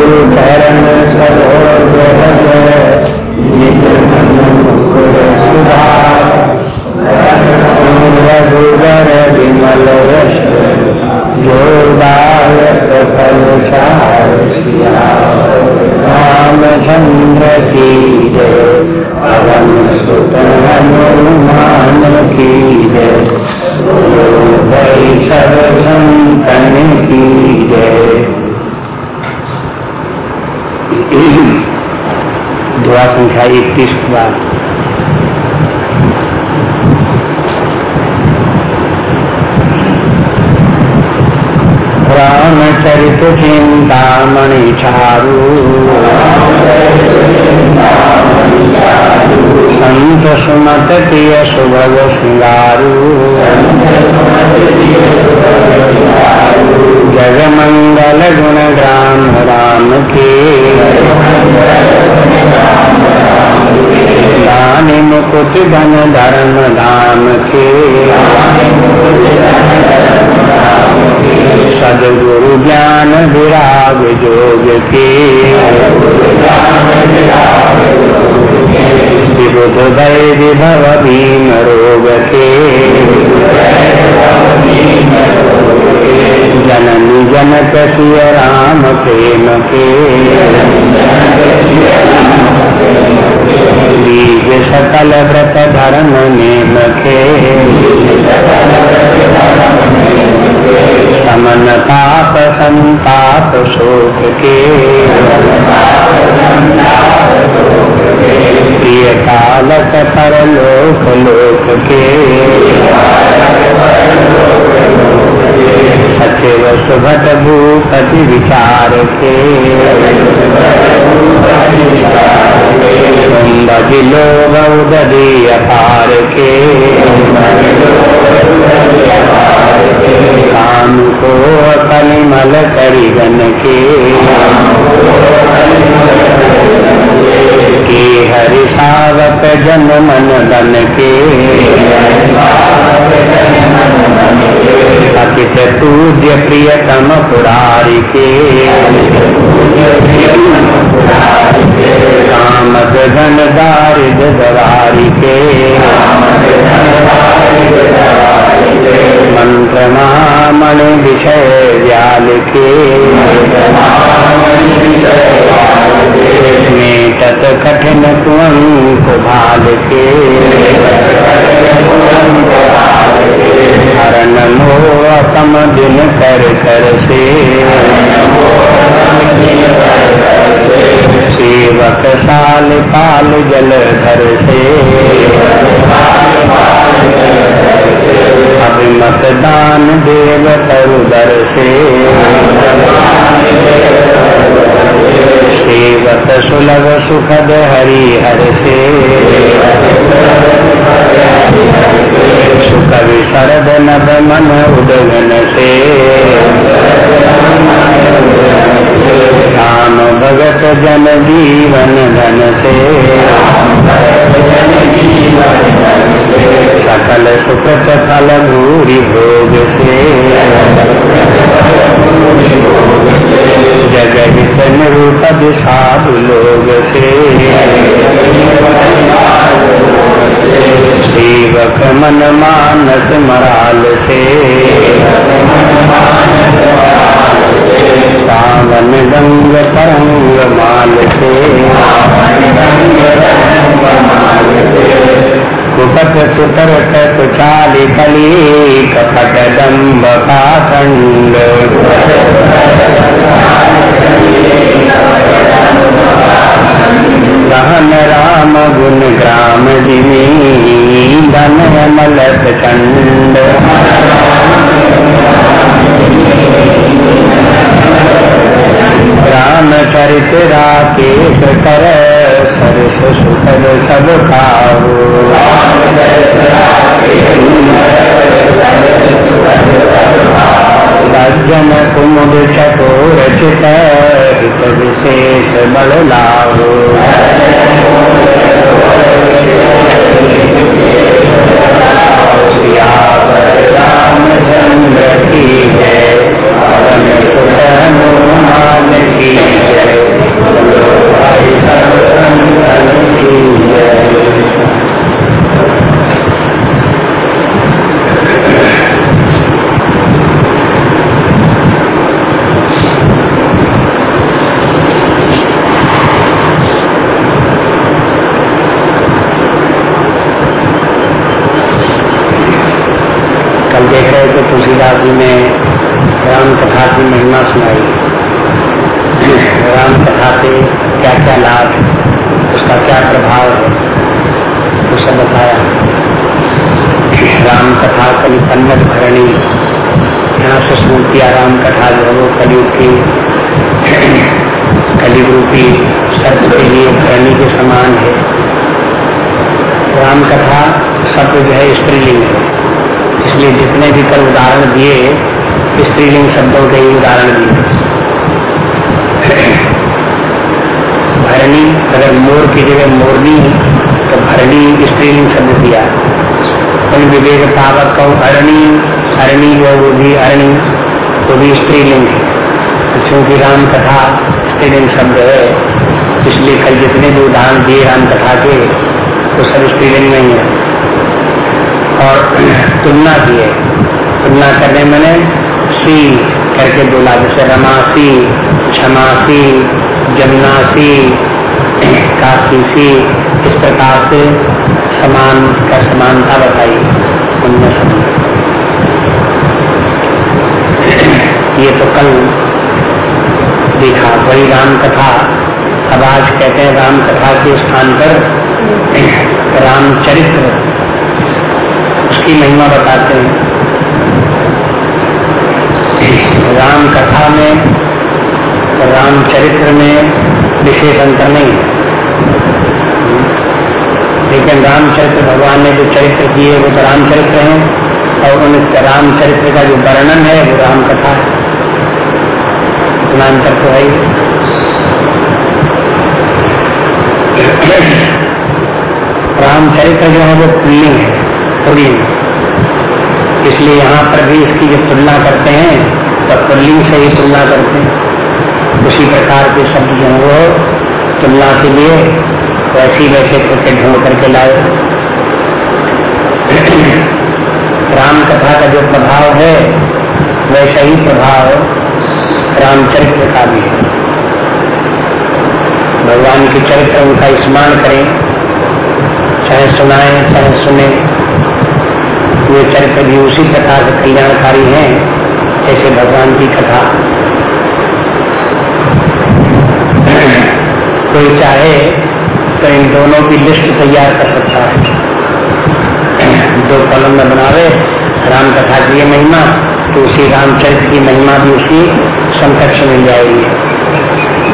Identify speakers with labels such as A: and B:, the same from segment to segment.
A: शरण इक्कीस बार रामचरित चिंतामणि चारू। संत सुमत प्रिय सुभग सिंगारू जग मंगल गुण ग्राम राम के दानी मुकुट धन धर्म धाम के। सदगुरु ज्ञान विराग जोग के। विबुध भय विभव भीम रोग के। जननी जनक सिय राम प्रेम के। बीज सकल व्रत धर्म नेम के समन ताप संताप शोक के प्रिय कालक पर लोक लोक के सचिव सुभट भूपति विचार के लोग उदरी अपार के। काम को कलिमल करिगन के। के हरि सावक जन मन बन के। अतित पूज्य प्रियतम पुरारी के। कामद धन दारिद दवारी के मंत्रमामण विषय व्याल के मेटत कठिन कुंक भाल के हरण मोहतम दिन कर कर से सेवक साल पाल जल धर से। अभिमत दान देव तरुदर से। सेवक सुलभ सुखद हरि हर से। सुकवि शरद नभ मन उदगन से। राम भगत जन जीवन धन से। सकल सुख फल भूरी भोग से। जगहित निरूपद साधु लोग से। सेवक मन मानस मराल से। पावन गंग तरंग माल से कुपथ कुतरट कुचाली कली कपट दम्ब काखंड गहन राम गुण ग्राम जिनी धन मलक चंड राम चरित राकेश कर सरस सुखद सब खाओ सज्जन कुमुद चकोर चित हित विशेष बल लाओ रामचंद्र की जय। पवन की जय महिमा सुनाई राम कथा से क्या क्या लाभ उसका क्या प्रभाव है वो सब बताया राम कथा कली पन्नत भरणी यहाँ से शुरू किया राम कथा जो है वो कलयुग की कलयुग रूपी सर्प के लिए भरणी के समान है। राम कथा शब्द जो है स्त्रीलिंग है। इसलिए जितने भी कल उदाहरण दिए, स्त्रीलिंग शब्दों के ही उदाहरण दिए। भरणी, अगर मोर की जगह मोरनी तो भरणी स्त्रीलिंग शब्द दिया। उन विवेक पावक कहूँ, अरणी अरणी जो वो भी अरणी, वो भी स्त्रीलिंग है। क्योंकि राम कथा स्त्रीलिंग शब्द है इसलिए कल जितने भी उदाहरण दिए राम कथा के, वो सब स्त्रीलिंग नहीं है और तुलना की है। तुलना करने मैंने सी करके बोला, जैसे रमासी क्षमासी जमुनासी काशीसी इस प्रकार से समान का समानता बताई उनमें ये तो कल देखा, वही राम कथा अब आज कहते हैं राम कथा के स्थान पर, रामचरित्र। उसकी महिमा बताते हैं। राम कथा में, रामचरित्र में विशेष अंतर नहीं है। लेकिन रामचरित्र भगवान ने जो चरित्र किए, वो तो रामचरित्र हैं, और उन रामचरित्र का जो वर्णन है, वो राम कथा है अंतर तो है। रामचरित्र जो है वो पुल्लिंग है पुल्लिंग इसलिए यहाँ पर भी इसकी जो तुलना करते हैं तो पुल्लिंग से ही तुलना करते हैं। उसी प्रकार के शब्द जो वो तुलना के लिए वैसे ही वैसे करके ढूंढ करके लाए। राम कथा का जो प्रभाव है, वैसा ही प्रभाव रामचरित्र का भी है। भगवान के चरित्र उनका स्मरण करें। चाहे सुनाए, चाहे सुने। वे चरित्र भी उसी प्रकार से कल्याणकारी हैं, जैसे भगवान की कथा। कोई चाहे तो इन दोनों की लिस्ट तैयार कर सकता है। दो कलम में बनावे, राम कथा की महिमा तो उसी रामचरित्र की महिमा भी उसी समकक्ष मिल जाएगी।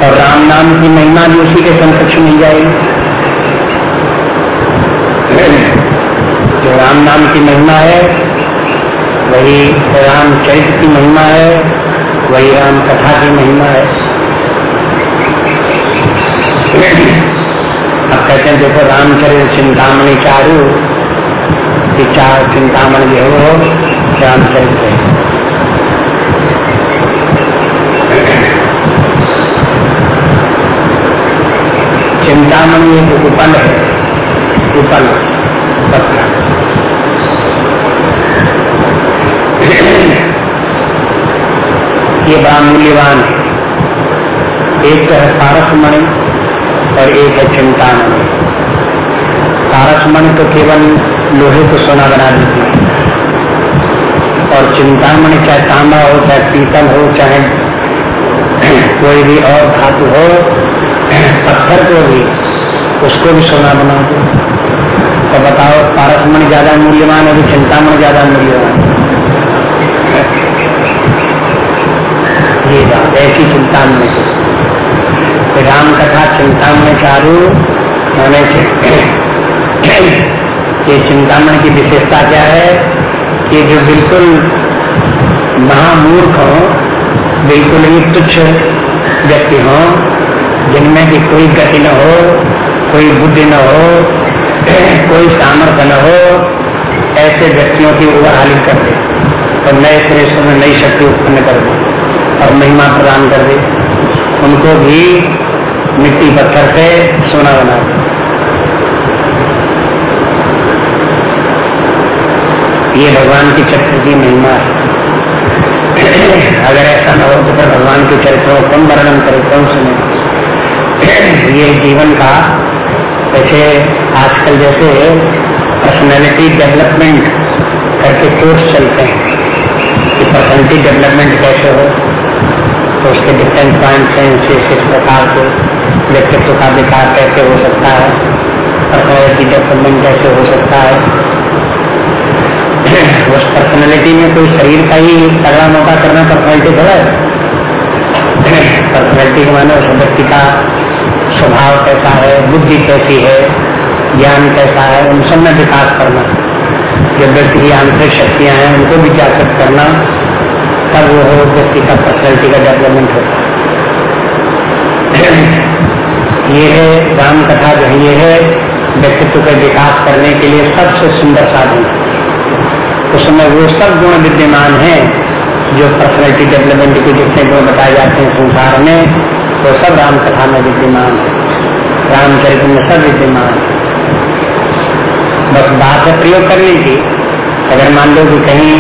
A: और राम नाम की महिमा भी उसी के समकक्ष मिल जाएगी। जो राम नाम की महिमा है, वही राम चरित्र की महिमा है, वही राम कथा की महिमा है। अब कहते हैं, देखो, रामचरित चिंतामणि चारू, कि चार चिंतामणि जो हो रामचरित्र है। चिंतामणि एक उपल है उपल ये बड़ा मूल्यवान है एक तो है पारसमणि और एक है चिंतामणि पारसमणि तो केवल लोहे को सोना बना देती है और चिंतामणि चाहे तांबा हो चाहे पीतल हो चाहे कोई भी और धातु हो पत्थर को भी, उसको भी सोना बना दो। तो बताओ, पारसमणि ज़्यादा मूल्यवान है कि चिंतामणि ज़्यादा मूल्यवान ये बात ऐसी चिंता में राम कथा चिंतामण चारू होने से ये चिंतामण की विशेषता क्या है कि जो बिल्कुल महामूर्ख हो, बिल्कुल ही तुच्छ व्यक्ति हो जिनमें की कोई गति न हो, कोई बुद्धि न हो, कोई सामर्थ्य न हो, ऐसे व्यक्तियों की उबरहाली कर दे। और नए श्रेष्ठ में नई शक्ति उत्पन्न कर दे और महिमा प्रदान कर दे। उनको भी मिट्टी पत्थर से सोना बना दे। ये भगवान के चक्र की महिमा है। अगर ऐसा न हो तो भगवान के चरित्रों को कौन वर्णन करे कौन सुने। ये जीवन का जैसे आजकल जैसे पर्सनैलिटी डेवलपमेंट करके कोर्स चलते हैं कि पर्सनैलिटी डेवलपमेंट कैसे हो टेन पॉइंट से इस प्रकार के व्यक्तित्व का विकास कैसे हो सकता है पर्सनैलिटी डेवलपमेंट कैसे हो सकता है। उस पर्सनैलिटी में कोई शरीर का ही तगड़ा मौका करना पर्सनैलिटी थोड़ा है। पर्सनैलिटी के माने उस व्यक्ति का स्वभाव कैसा है, बुद्धि कैसी है, ज्ञान कैसा है, उन सब में विकास करना। जो व्यक्ति की आंतरिक शक्तियाँ हैं, उनको भी जागृत करना, तब वो हो व्यक्ति का पर्सनैलिटी का डेवलपमेंट होता है। ये है राम कथा जो ये है व्यक्तित्व का विकास करने के लिए सबसे सुंदर साधन। उसमें वो सब गुण विद्यमान हैं, जो पर्सनैलिटी डेवलपमेंट के जितने गुण बताए जाते हैं संसार में वो सब राम कथा में विद्यमान रामचरित्र में सब विद्यमान बस बात है प्रयोग करने की। अगर मान लो कि कहीं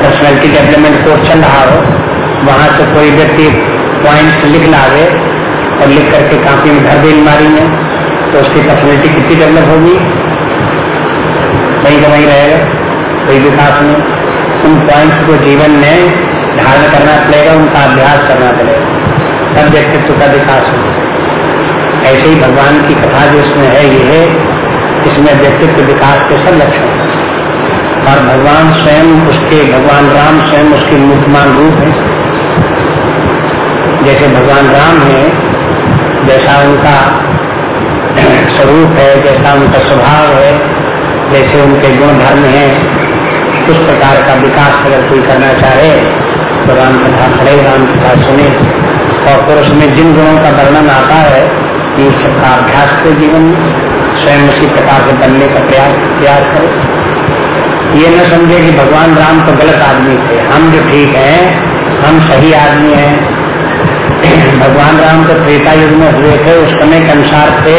A: पर्सनैलिटी डेवलपमेंट कोर्स चल रहा हो, वहाँ से कोई व्यक्ति पॉइंट्स लिख लावे और लिख करके काफ़ी में भर दे बीमारी में तो उसकी पर्सनैलिटी कितनी डेवलप होगी? वही का वही रहेगा, कोई विकास में उन पॉइंट्स को जीवन में धारण करना पड़ेगा, उनका अभ्यास करना पड़ेगा। तब व्यक्तित्व का विकास हो ऐसे ही भगवान की कथा जो इसमें है, ये है, इसमें व्यक्तित्व विकास के सब लक्षण और भगवान स्वयं उसके, भगवान राम स्वयं उसके मूर्तमान रूप है। जैसे भगवान राम है, जैसा उनका स्वरूप है, जैसा उनका स्वभाव है, जैसे उनके गुण धर्म है, उस प्रकार का विकास अगर कोई करना चाहे तो राम कथा पढ़े, राम कथा सुने। और फिर उसमें जिन गुणों का वर्णन आता है इन सबका अभ्यास के जीवन में स्वयं उसी प्रकार से बनने का प्रयास प्रयास करो। ये न समझे कि भगवान राम तो गलत आदमी थे। हम जो ठीक हैं, हम सही आदमी हैं। भगवान राम तो त्रेता युग में हुए थे, उस समय के अनुसार थे,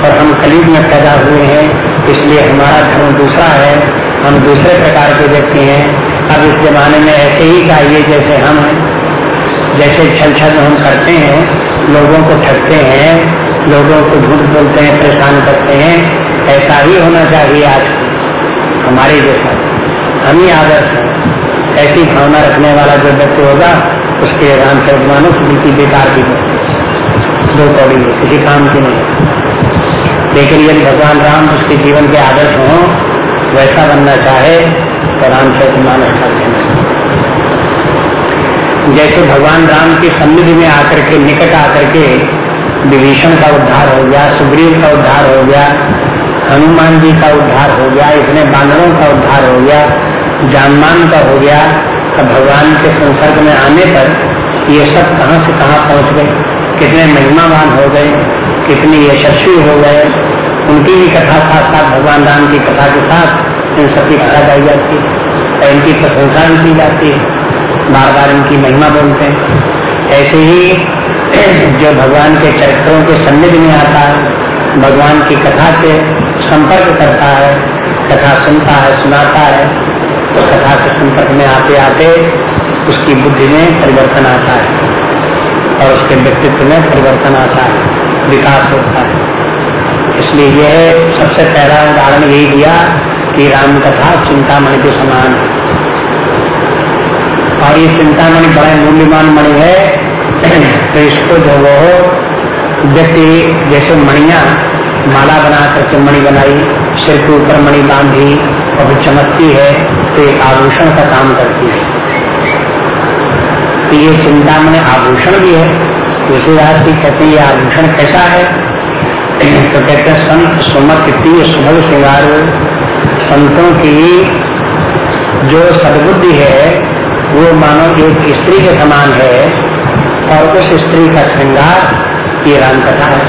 A: और हम कलयुग में पैदा हुए हैं, इसलिए हमारा धर्म दूसरा है, हम दूसरे प्रकार के व्यक्ति हैं। अब इस जमाने में ऐसे ही चाहिए जैसे हम जैसे छल छल हम करते हैं, लोगों को ठगते हैं, लोगों को झूठ बोलते हैं, परेशान करते हैं, ऐसा ही होना चाहिए आज हमारे जैसा। हम ही आदर्श हैं। ऐसी भावना रखने वाला जो व्यक्ति होगा, उसके रामचरित मानस बिल्कुल बेकार की वस्तु दो कौड़ी है, किसी काम की नहीं। लेकिन यदि भगवान राम उसके जीवन के आदर्श हों, वैसा बनना चाहे तो रामचरित मानस का जैसे भगवान राम की सन्निधि में आकर के, निकट आकर के विभीषण का उद्धार हो गया, सुग्रीव का उद्धार हो गया, हनुमान जी का उद्धार हो गया इतने बानरों का उद्धार हो गया, जानमान का हो गया, अब भगवान के संसर्ग में आने पर ये सब कहाँ से कहाँ पहुँच गए? कितने महिमावान हो गए? कितने यशस्वी हो गए? उनकी भी कथा साथ साथ भगवान राम की कथा के साथ इन सबकी कथा गाई जाती है, इनकी प्रशंसा भी की जाती है। बार बार इनकी महिमा बोलते हैं। ऐसे ही जो भगवान के चरित्रों के सन्निधि में आता है, भगवान की कथा से संपर्क करता है, कथा सुनता है, सुनाता है तो कथा के संपर्क में आते आते उसकी बुद्धि में परिवर्तन आता है और उसके व्यक्तित्व में परिवर्तन आता है, विकास होता है। इसलिए यह सबसे पहला उदाहरण यही दिया कि राम कथा चिंतामणि के समान है। और ये चिंतामणि बड़ा मूल्यवान मणि है। तो इसको जो वो व्यक्ति जैसे मणिया माला बना करके मणि बनाई, सिर के ऊपर मणि बांधी और चमकती है तो एक आभूषण का काम करती है। तो ये चिंता में आभूषण भी है। तुलसीदास की कहते हैं, ये आभूषण कैसा है? तो कहते हैं, संत सुमत इतनी सुभग श्रृंगार। संतों की जो सदबुद्धि है वो मानो एक स्त्री के समान है और उस स्त्री का श्रृंगार ये राम कथा है।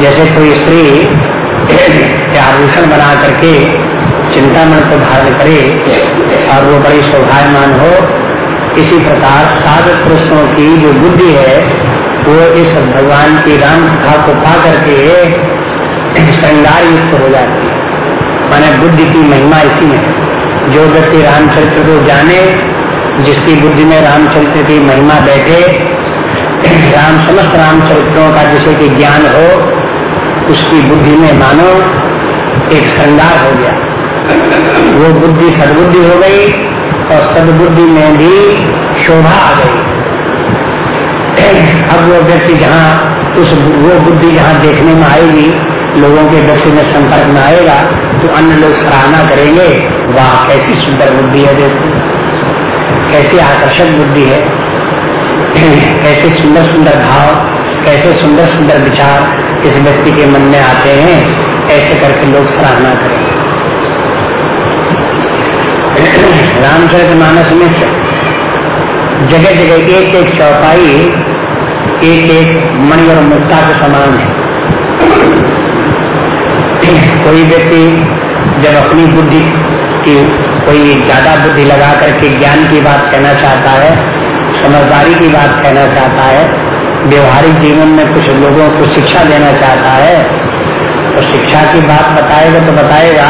A: जैसे कोई स्त्री के आभूषण बना करके चिंतामण को धारण करे और वो बड़ी शोभायमान हो, इसी प्रकार साधक पुरुषों की जो बुद्धि है, वो इस भगवान की राम कथा को पा करके श्रृंगार युक्त हो जाती है। माने बुद्धि की महिमा इसी में। जो व्यक्ति रामचरित्र को जाने, जिसकी बुद्धि में रामचरित्र की महिमा बैठे, राम, समस्त रामचरित्रों का जिसे कि ज्ञान हो, उसकी बुद्धि में मानो, एक श्रृंगार हो गया। वो बुद्धि सदबुद्धि हो गई और सदबुद्धि में भी शोभा आ गई। अब वो व्यक्ति जहाँ, उस वो बुद्धि जहाँ देखने में आएगी, लोगों के व्यक्ति में संपर्क में आएगा तो अन्य लोग सराहना करेंगे, वाह, कैसी सुंदर बुद्धि है देखो। कैसी आकर्षक बुद्धि है। कैसे सुंदर सुंदर भाव, कैसे सुंदर सुंदर विचार इस व्यक्ति के मन में आते हैं, ऐसे करके लोग सराहना करेंगे। रामचरित मानस में जगह जगह एक एक चौपाई एक एक मणि और मुक्ता के समान है। कोई व्यक्ति जब अपनी बुद्धि की कोई ज़्यादा बुद्धि लगा करके ज्ञान की बात कहना चाहता है, समझदारी की बात कहना चाहता है, व्यवहारिक जीवन में कुछ लोगों को शिक्षा देना चाहता है तो शिक्षा की बात बताएगा तो बताएगा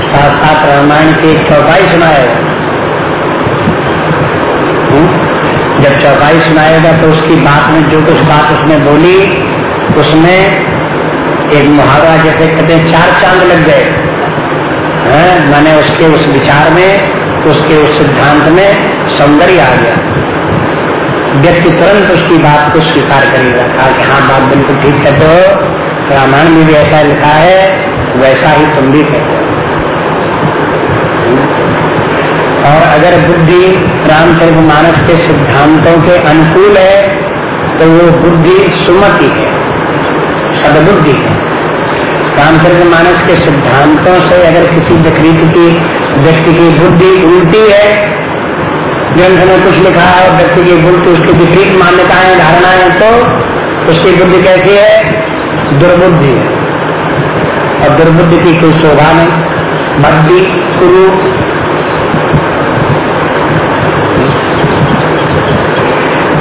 A: साथ साथ रामायण की एक चौपाई सुनाएगा हम्म? जब चौपाई सुनाएगा तो उसकी बात में, जो कुछ बात उसने बोली, उसमें एक मुहावरा जैसे कहते चार चाँद लग गए। मैंने उसके उस विचार में, उसके उस सिद्धांत में सौंदर्य आ गया। व्यक्ति तुरंत उसकी बात को स्वीकार करेगा कहा कि हाँ बात बिल्कुल ठीक है तो रामायण में भी ऐसा लिखा है, वैसा ही तुम भी कहते और अगर बुद्धि रामचरित मानस के सिद्धांतों के अनुकूल है तो वो बुद्धि सुमति है, सदबुद्धि है। रामचरित मानस के सिद्धांतों से अगर किसी विकृत की, व्यक्ति की बुद्धि उल्टी है, ग्रंथ में कुछ लिखा है व्यक्ति की बुद्धि उसकी विपरीत मान्यताएँ, धारणाएँ तो उसकी बुद्धि कैसी है? दुर्बुद्धि है। और दुर्बुद्धि की कोई शोभा नहीं। भक्ति गुरु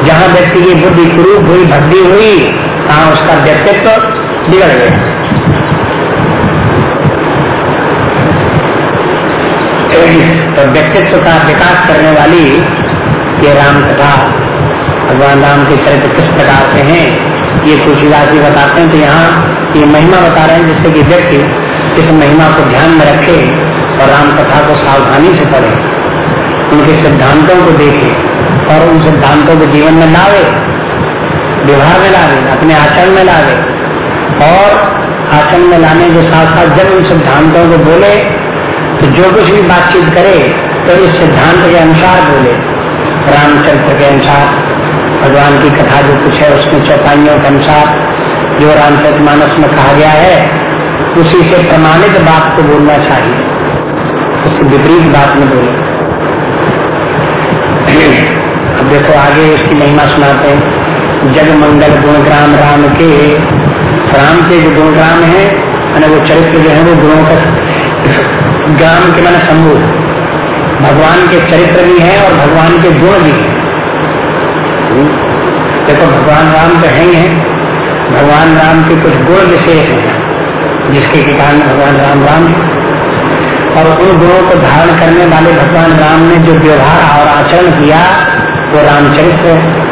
A: जहाँ व्यक्ति की बुद्धि कुरूप हुई भक्ति हुई कहा उसका व्यक्तित्व बिगड़ गया। तो व्यक्तित्व का विकास करने वाली ये राम कथा भगवान राम के चरित्र किस प्रकार से हैं, ये तुलसीदास जी बताते हैं तो यहाँ ये महिमा बता रहे हैं जिससे कि व्यक्ति इस महिमा को ध्यान में रखे और राम कथा को सावधानी से पढ़े, उनके सिद्धांतों को देखे और उन सिद्धांतों को जीवन में लावे, व्यवहार में लावे, अपने आचरण में लावे और आचरण में लाने के साथ साथ जब उन सिद्धांतों को बोले जो कुछ भी बातचीत करे तो इस सिद्धांत के अनुसार बोले। रामचरित्र के अनुसार, भगवान की कथा जो कुछ है उसमें चौपाइयों के अनुसार, जो रामचरित मानस में कहा गया है, उसी से प्रमाणित बात को बोलना चाहिए। उससे विपरीत बात में बोले। अब देखो, आगे इसकी महिमा सुनाते हैं। जग मंगल गुणग्राम राम के। राम के जो गुणग्राम है वो चरित्र जो है, वो गुणों का ग्राम के मैंने समूह। भगवान के चरित्र भी हैं और भगवान के गुण भी हैं। देखो, भगवान राम तो है ही है। भगवान राम के कुछ गुण विशेष हैं, जिसके कारण भगवान राम राम और उन गुणों को धारण करने वाले भगवान राम ने जो व्यवहार और आचरण किया, वो रामचरित्र है।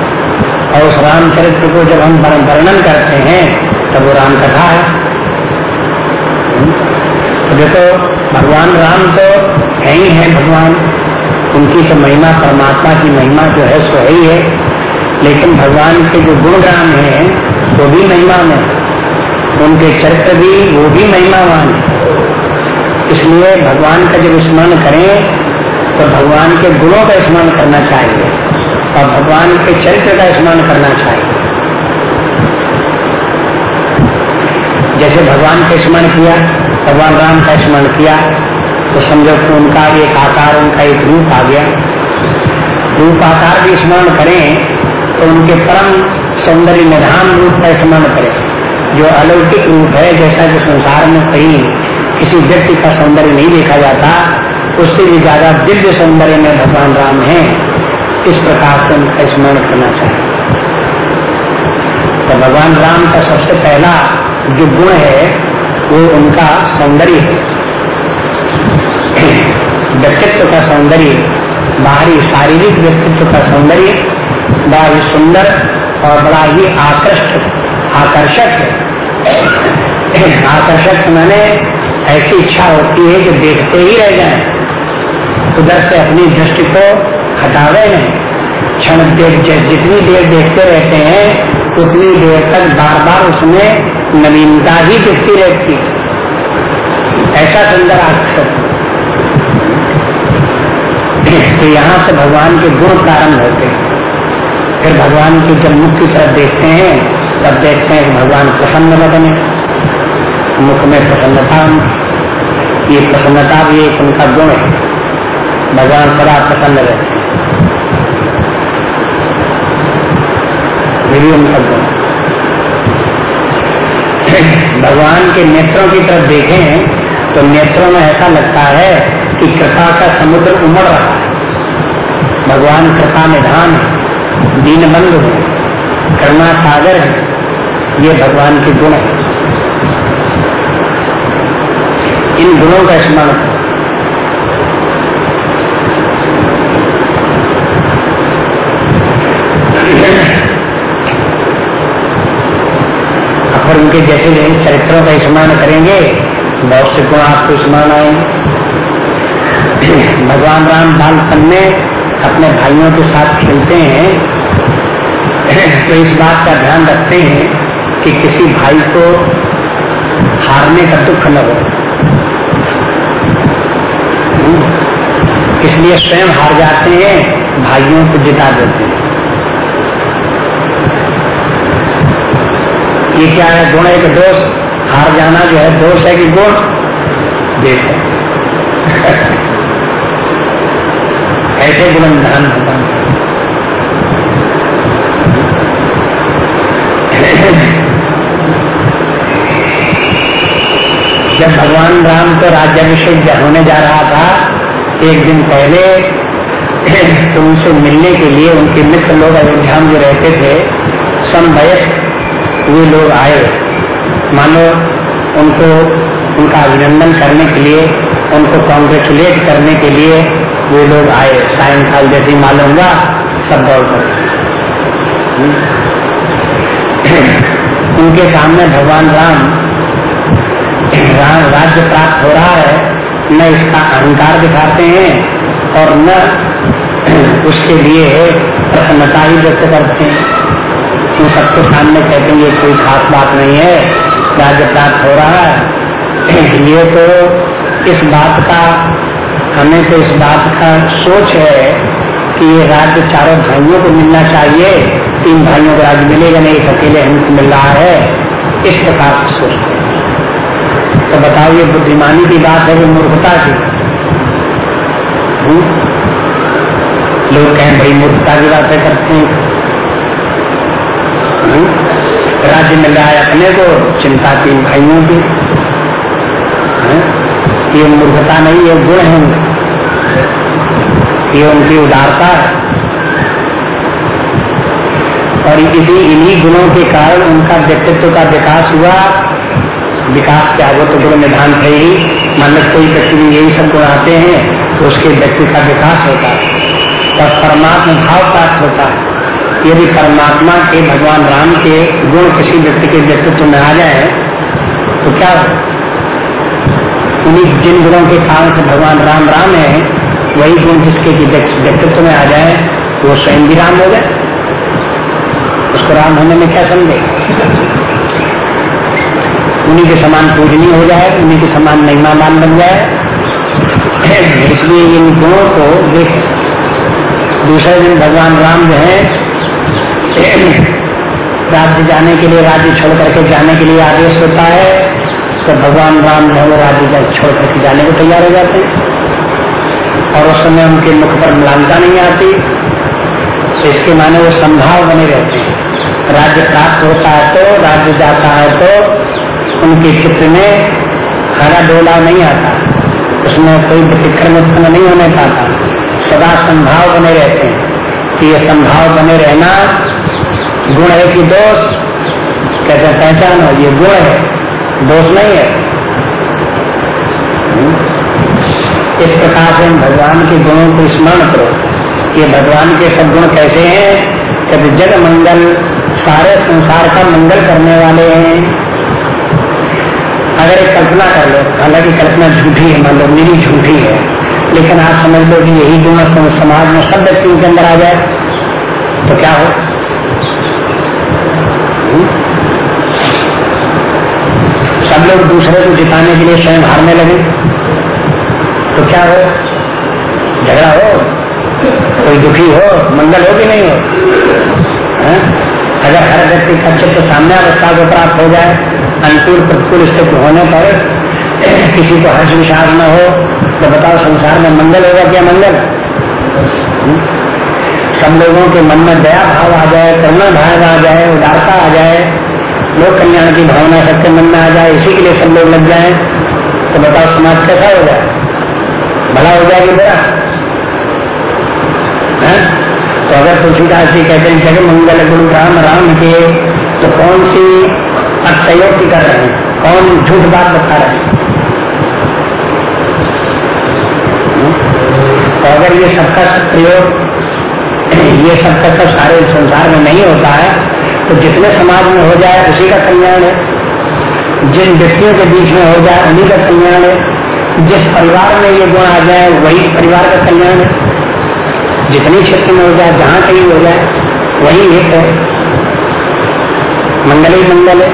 A: और उस रामचरित्र को जब हम वर्णन करते हैं, तब वो राम कथा है। तो देखो भगवान राम तो है ही है भगवान। उनकी तो महिमा, परमात्मा की महिमा जो है सो है ही है। लेकिन भगवान के जो गुणग्राम है, वो भी महिमा में उनके चरित्र भी, वो भी महिमावान है। इसलिए भगवान का जब स्मरण करें तो भगवान के गुणों का स्मरण करना चाहिए और भगवान के चरित्र का स्मरण करना चाहिए। जैसे भगवान का स्मरण किया भगवान राम का स्मरण किया तो समझो कि उनका एक आकार, उनका एक रूप आ गया। रूप आकार भी स्मरण करें तो उनके परम सौंदर्य निधान रूप का स्मरण करें। जो अलौकिक रूप है, जैसा कि संसार में कहीं किसी व्यक्ति का सौंदर्य नहीं देखा जाता, उससे भी ज़्यादा दिव्य सौंदर्य में भगवान राम है। इस प्रकार से उनका स्मरण करना चाहिए। तो भगवान राम का सबसे पहला जो गुण है वो उनका सौंदर्य है। व्यक्तित्व का सौंदर्य, बाहरी शारीरिक व्यक्तित्व का सौंदर्य बड़ा ही सुंदर और बड़ा ही आकर्षक आकर्षक है। आकर्षक मैंने ऐसी इच्छा होती है कि देखते ही रह जाए। उधर से अपनी दृष्टि को हटावे नहीं। क्षण देर जितनी देर देखते रहते हैं, उतनी देर तक बार बार उसमें नवीनता ही दिखती रहती? ऐसा सुंदर आकर्षक तो यहाँ से भगवान के गुण प्रारंभ होते हैं। फिर भगवान की जब मुख की तरफ़ देखते हैं, तब देखते हैं कि भगवान प्रसन्न बने। मुख में प्रसन्नता ये प्रसन्नता भी एक उनका गुण है। भगवान सदा प्रसन्न रहते हैं। ये भी उनका गुण भगवान के नेत्रों की तरफ़ देखें तो नेत्रों में ऐसा लगता है कि कृपा का समुद्र उमड़ रहा है। भगवान कृपा निधान है है, करुणा सागर है, ये भगवान के गुण है। इन गुणों का स्मरण और उनके जैसे जैसे चरित्रों का स्मरण करेंगे, बहुत से गुण आपको स्मरण आएँगे। भगवान राम बालपन में अपने भाइयों के साथ खेलते हैं। तो इस बात का ध्यान रखते हैं कि किसी भाई को हारने का दुख न हो। इसलिए स्वयं हार जाते हैं, भाइयों को जिता देते हैं। ये क्या है, गुण एक दोष। हार जाना जो है, दोष है कि गुण? देखो। ऐसे गुणधान होता जब भगवान राम को राज्याभिषेक होने जा रहा था, एक दिन पहले तो उनसे मिलने के लिए उनके मित्र लोग अयोध्या में जो रहते थे, समवयस्क वे लोग आए। मानो उनको, उनका अभिनंदन करने के लिए, उनको कॉन्ग्रेचुलेट करने के लिए वे लोग आए। सायंकाल जैसे मालूम हुआ, सब दौड़ कर उनके सामने भगवान राम राम राज्य प्राप्त हो रहा है। न इसका अहंकार दिखाते हैं और न उसके लिए प्रसन्नता ही व्यक्त करते हैं। उन सबके सामने कहते हैं, ये कोई खास बात नहीं है राज्य प्राप्त हो रहा है। ये तो इस बात का, हमें तो इस बात का सोच है कि ये राज्य चारों भाइयों को मिलना चाहिए। तीन भाइयों को राज्य मिलेगा नहीं, एक अकेले हमको मिल रहा है। इस प्रकार से सोचते तो बताओ, ये बुद्धिमानी की बात है वो मूर्खता की? हम्म? लोग कहें, भाई, मूर्खता की बातें करते हैं? राज्य रहा है अपने को, चिंता तीन भाइयों की। ये मूर्खता नहीं, ये गुण है। ये उनकी उदारता और इसी इन्हीं गुणों के कारण उनका व्यक्तित्व का विकास हुआ। विकास क्या वो तो गुण निधान थे ही। लो कोई व्यक्ति में यही सब गुण आते हैं तो उसके व्यक्ति का विकास होता है। और परमात्मा भाव प्राप्त होता है। यदि परमात्मा के, भगवान राम के गुण किसी व्यक्ति के व्यक्तित्व में आ जाए तो क्या उन्हीं जिन गुणों के कारण से भगवान राम राम है, वही गुण जिसके व्यक्तित्व में आ जाए, वो स्वयं भी राम हो जाए उसको राम होने में क्या समझे उन्हीं के समान पूजनीय हो जाए, उन्हीं के समान महिमामान बन जाए। इसलिए इन गुणों को देख। दूसरे दिन भगवान राम जो है राज्य जाने के लिए, राज्य छोड़ करके जाने के लिए आदेश होता है तो भगवान राम जो है राज्य छोड़ करके जाने को तैयार हो जाते हैं। और उस समय उनके मुख पर मलानता नहीं आती इसके माने वो संभाव बने रहते हैं। राज्य प्राप्त होता है तो राज्य जाता है तो उनके चित्र में खरा डोला नहीं आता। उसमें कोई व्यतिक्रम उत्पन्न नहीं होने पाता। सदा संभाव बने रहते हैं। कि ये संभाव बने रहना गुण है कि दोष, कहते पहचान हो, ये गुण है, दोष नहीं है। इस प्रकार से हम भगवान के गुणों को स्मरण करो। ये भगवान के सब गुण कैसे हैं? कभी जग मंगल, सारे संसार का मंगल करने वाले हैं। अगर एक कल्पना कर लो, हालाँकि कल्पना झूठी है, मान लो मेरी झूठी है, लेकिन आप समझ लो कि यही गुण समाज में सब व्यक्तियों के अंदर आ जाए तो क्या हो? सब लोग दूसरे को जिताने के लिए स्वयं हारने लगे। तो क्या हो? झगड़ा हो? कोई दुखी हो? मंगल हो कि नहीं हो? अगर हर व्यक्ति का चित्त सामने अवस्था को प्राप्त हो जाए, अनुकूल प्रतिकूल स्थिति होने पर किसी को हर्ष विषाद न हो तो बताओ संसार में मंगल होगा क्या मंगल? हम्म? सब लोगों के मन में दया भाव आ जाए, करुणा भाव आ जाए, उदारता आ जाए लोक कल्याण की भावना सबके मन में आ जाए, इसी के लिए सब लोग लग जाए तो बताओ समाज कैसा हो जाए भला हो जाएगी बुरा? तो अगर तुलसीदास जी कहते हैं जग मंगल गुरु राम राम के तो कौन सी अक्षयोक्ति कर रहे हैं? कौन झूठ बात बता रहे हैं? तो अगर ये सबका प्रयोग, ये सबका सब सारे संसार में नहीं होता है तो जितने समाज में हो जाए उसी का कल्याण है। जिन व्यक्तियों के बीच में हो जाए उन्हीं का कल्याण है। जिस परिवार में ये गुण आ जाए वही परिवार का कल्याण है। जितने क्षेत्र में हो जाए, जहाँ कहीं हो जाए, वही एक है। मंगल ही मंगल है।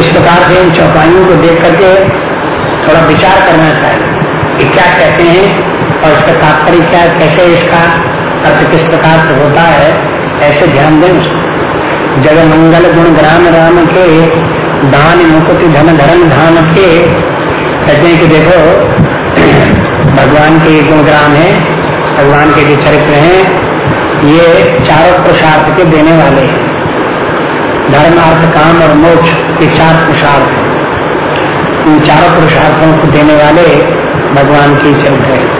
A: इस प्रकार से इन चौपाइयों को देख करके थोड़ा विचार करना चाहिए कि क्या कहते हैं और इसका तात्पर्य क्या कैसे इसका अर्थ किस प्रकार से होता है, ऐसे ध्यान दें जग मंगल गुण ग्राम राम के, दान मुकुति धन धर्म धाम के। कहते हैं कि देखो, भगवान के गुणग्राम है, भगवान के जो चरित्र हैं, ये चारों पुरुषार्थ के देने वाले हैं। धर्म, अर्थ, काम और मोक्ष के चार पुरुषार्थ इन चारों पुरुषार्थों को देने वाले भगवान की चरित्र है।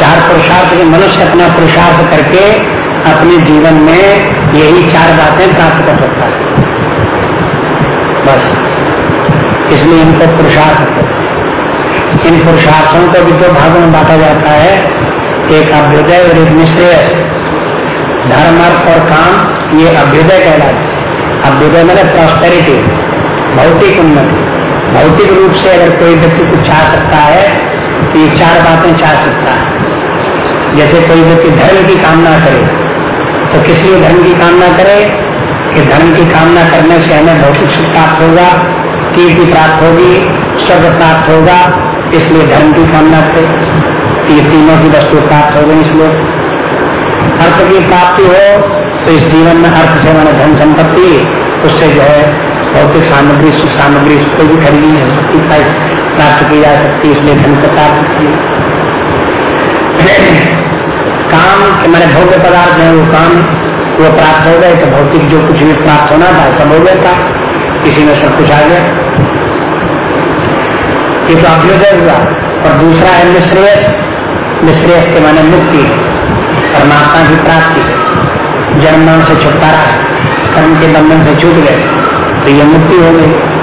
A: चार पुरुषार्थ के मनुष्य अपना पुरुषार्थ करके अपने जीवन में यही चार बातें प्राप्त कर सकता है। बस। इसलिए इनको पुरुषार्थ इन पुरुषार्थों को भी दो भागों में बांटा जाता है एक अभ्युदय और एक निश्रेयस। धर्म, अर्थ और काम ये अभ्युदय कहलाते अभ्युदय मैंने प्रॉस्पेरिटी भौतिक उन्नति। भौतिक रूप से अगर कोई व्यक्ति कुछ चाह सकता है तो ये चार बातें चाह सकता है। जैसे कोई व्यक्ति धर्म की कामना करे तो किस लिए धर्म की कामना करे कि धर्म की कामना करने से हमें भौतिक सुख प्राप्त होगा, कीर्ति प्राप्त होगी, स्वर्ग प्राप्त होगा, इसलिए धर्म की कामना करे ये तीनों की वस्तु प्राप्त हो गई इसलिए। अर्थ की प्राप्ति हो तो इस जीवन में अर्थ से मैंने धन संपत्ति, उससे जो है भौतिक सामग्री, सुख सामग्री, कोई भी खरीदी है सकती, प्राप्त की जा सकती, इसलिए धन को प्राप्त की काम मैंने भोग्य पदार्थ है वो काम वो प्राप्त हो गए तो भौतिक जो कुछ भी प्राप्त होना था, सब हो गया था। किसी में सब कुछ आ गया। ये तो अभ्युदय हुआ। और दूसरा है निश्रेयस। निश्रेयस के माने मुक्ति। परमात्मा की प्राप्ति। जन्म से छुटकारा। कर्म के बंधन से छूट गए। तो ये मुक्ति हो गई।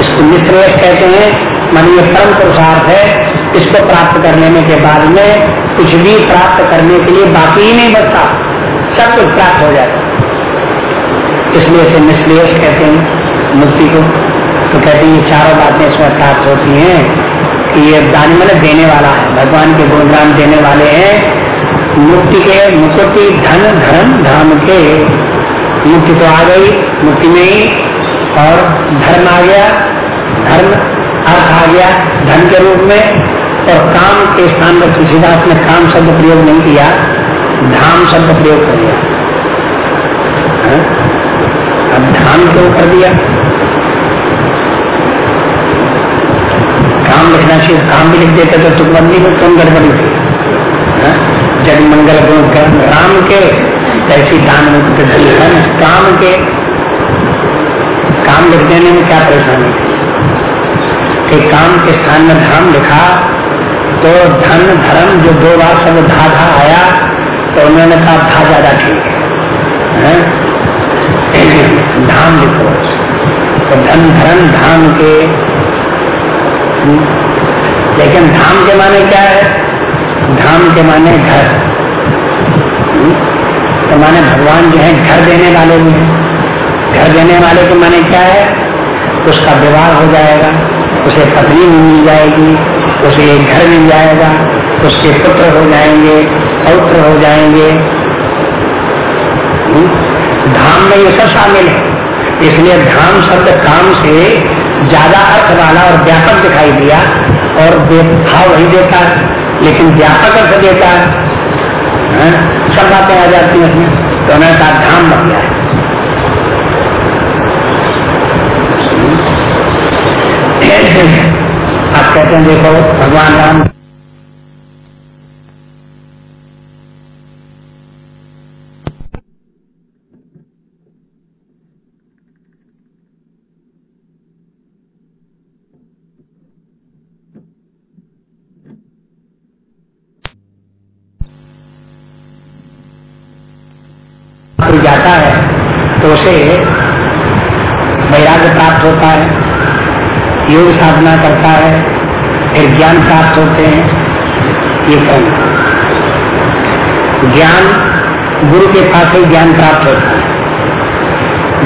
A: इसको निश्रेयस कहते हैं। मान ये परम पुरुषार्थ है। इसको प्राप्त कर लेने के बाद में कुछ भी प्राप्त करने के लिए बाकी ही नहीं बचता। सब कुछ प्राप्त हो जाता। इसलिए इसे निश्लेष कहते हैं मुक्ति को। तो कहते हैं चारों बातें इसमें प्राप्त होती हैं कि ये दान मन देने वाला है। भगवान के गुणगान देने वाले हैं। मुक्ति के मुक्ति धन, धर्म, धाम के। मुक्ति तो आ गई, मुक्ति में ही। और धर्म आ गया, धर्म, अर्थ आ गया, धन के रूप में। और काम के स्थान पर तुलसीदास ने काम शब्द प्रयोग नहीं किया, धाम शब्द प्रयोग कर दिया हाँ? अब धाम क्यों कर दिया? काम लिखना चाहिए, काम भी लिख देते तो तुकबंदी में कौन गड़बड़ी थी हाँ? जग मंगल गुण राम के ऐसी दान मुक्त काम के, काम लिख देने में क्या परेशानी थी? कि काम के स्थान में धाम लिखा तो धन, धर्म जो दो बार सब धा धा आया तो उन्होंने कहा धा ज़्यादा ठीक है? धाम लिखो तो धन, धर्म, धाम के लेकिन धाम के माने क्या है? धाम के माने घर। तो माने भगवान जो है, घर देने वाले भी हैं। घर देने वाले के माने क्या है? उसका विवाह हो जाएगा, उसे पत्नी भी मिल जाएगी। उसे एक घर मिल जाएगा, उसके पुत्र हो जाएँगे, पौत्र हो जाएँगे। धाम में ये सब शामिल है। इसलिए धाम शब्द काम से ज़्यादा अर्थ वाला और व्यापक दिखाई दिया और भाव वही देता है लेकिन व्यापक अर्थ देता। है? सब बातें आ जाती हैं उसमें तो उन्होंने कहा धाम बन गया है। कहते हैं, देखो, भगवान राम। जाता है तो उसे वैराग्य प्राप्त होता है, योग साधना करता है। फिर ज्ञान प्राप्त होते हैं। ये क्रम ज्ञान, गुरु के पास ही ज्ञान प्राप्त होता है।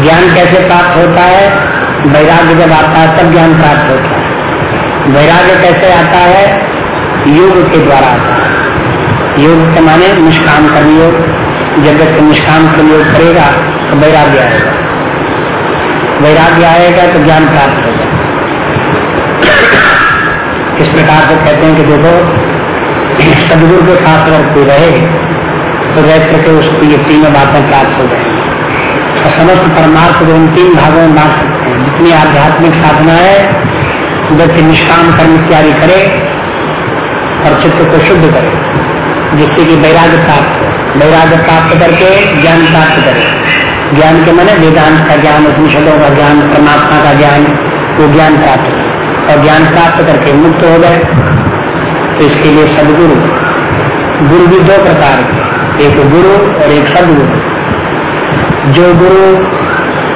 A: ज्ञान कैसे प्राप्त होता है? वैराग्य जब आता है, तब ज्ञान प्राप्त होता है। वैराग्य कैसे आता है? योग के द्वारा आता है। योग के माने निष्काम कर्मयोग जब व्यक्ति निष्काम के लिए करेगा तो वैराग्य आएगा। वैराग्य आएगा तो ज्ञान प्राप्त होगा। इस प्रकार से कहते हैं कि देखो सदगुरु के पास अगर कोई रहे तो रह करके उसको ये तीनों बातें प्राप्त हो जाएँगी। और समस्त परमार्थ को उन तीन भागों में बांट सकते हैं। जितनी आध्यात्मिक साधना है व्यक्ति निष्काम कर्म इत्यादि करे और चित्त को शुद्ध करे, जिससे कि वैराग्य प्राप्त हो। वैराग्य प्राप्त करके ज्ञान प्राप्त करे। ज्ञान के मैंने वेदांत का ज्ञान, उपनिषदों का ज्ञान, परमात्मा का ज्ञान, वो ज्ञान प्राप्त और ज्ञान प्राप्त करके मुक्त हो गए। तो इसके लिए सदगुरु। गुरु भी दो प्रकार एक गुरु और एक सदगुरु। जो गुरु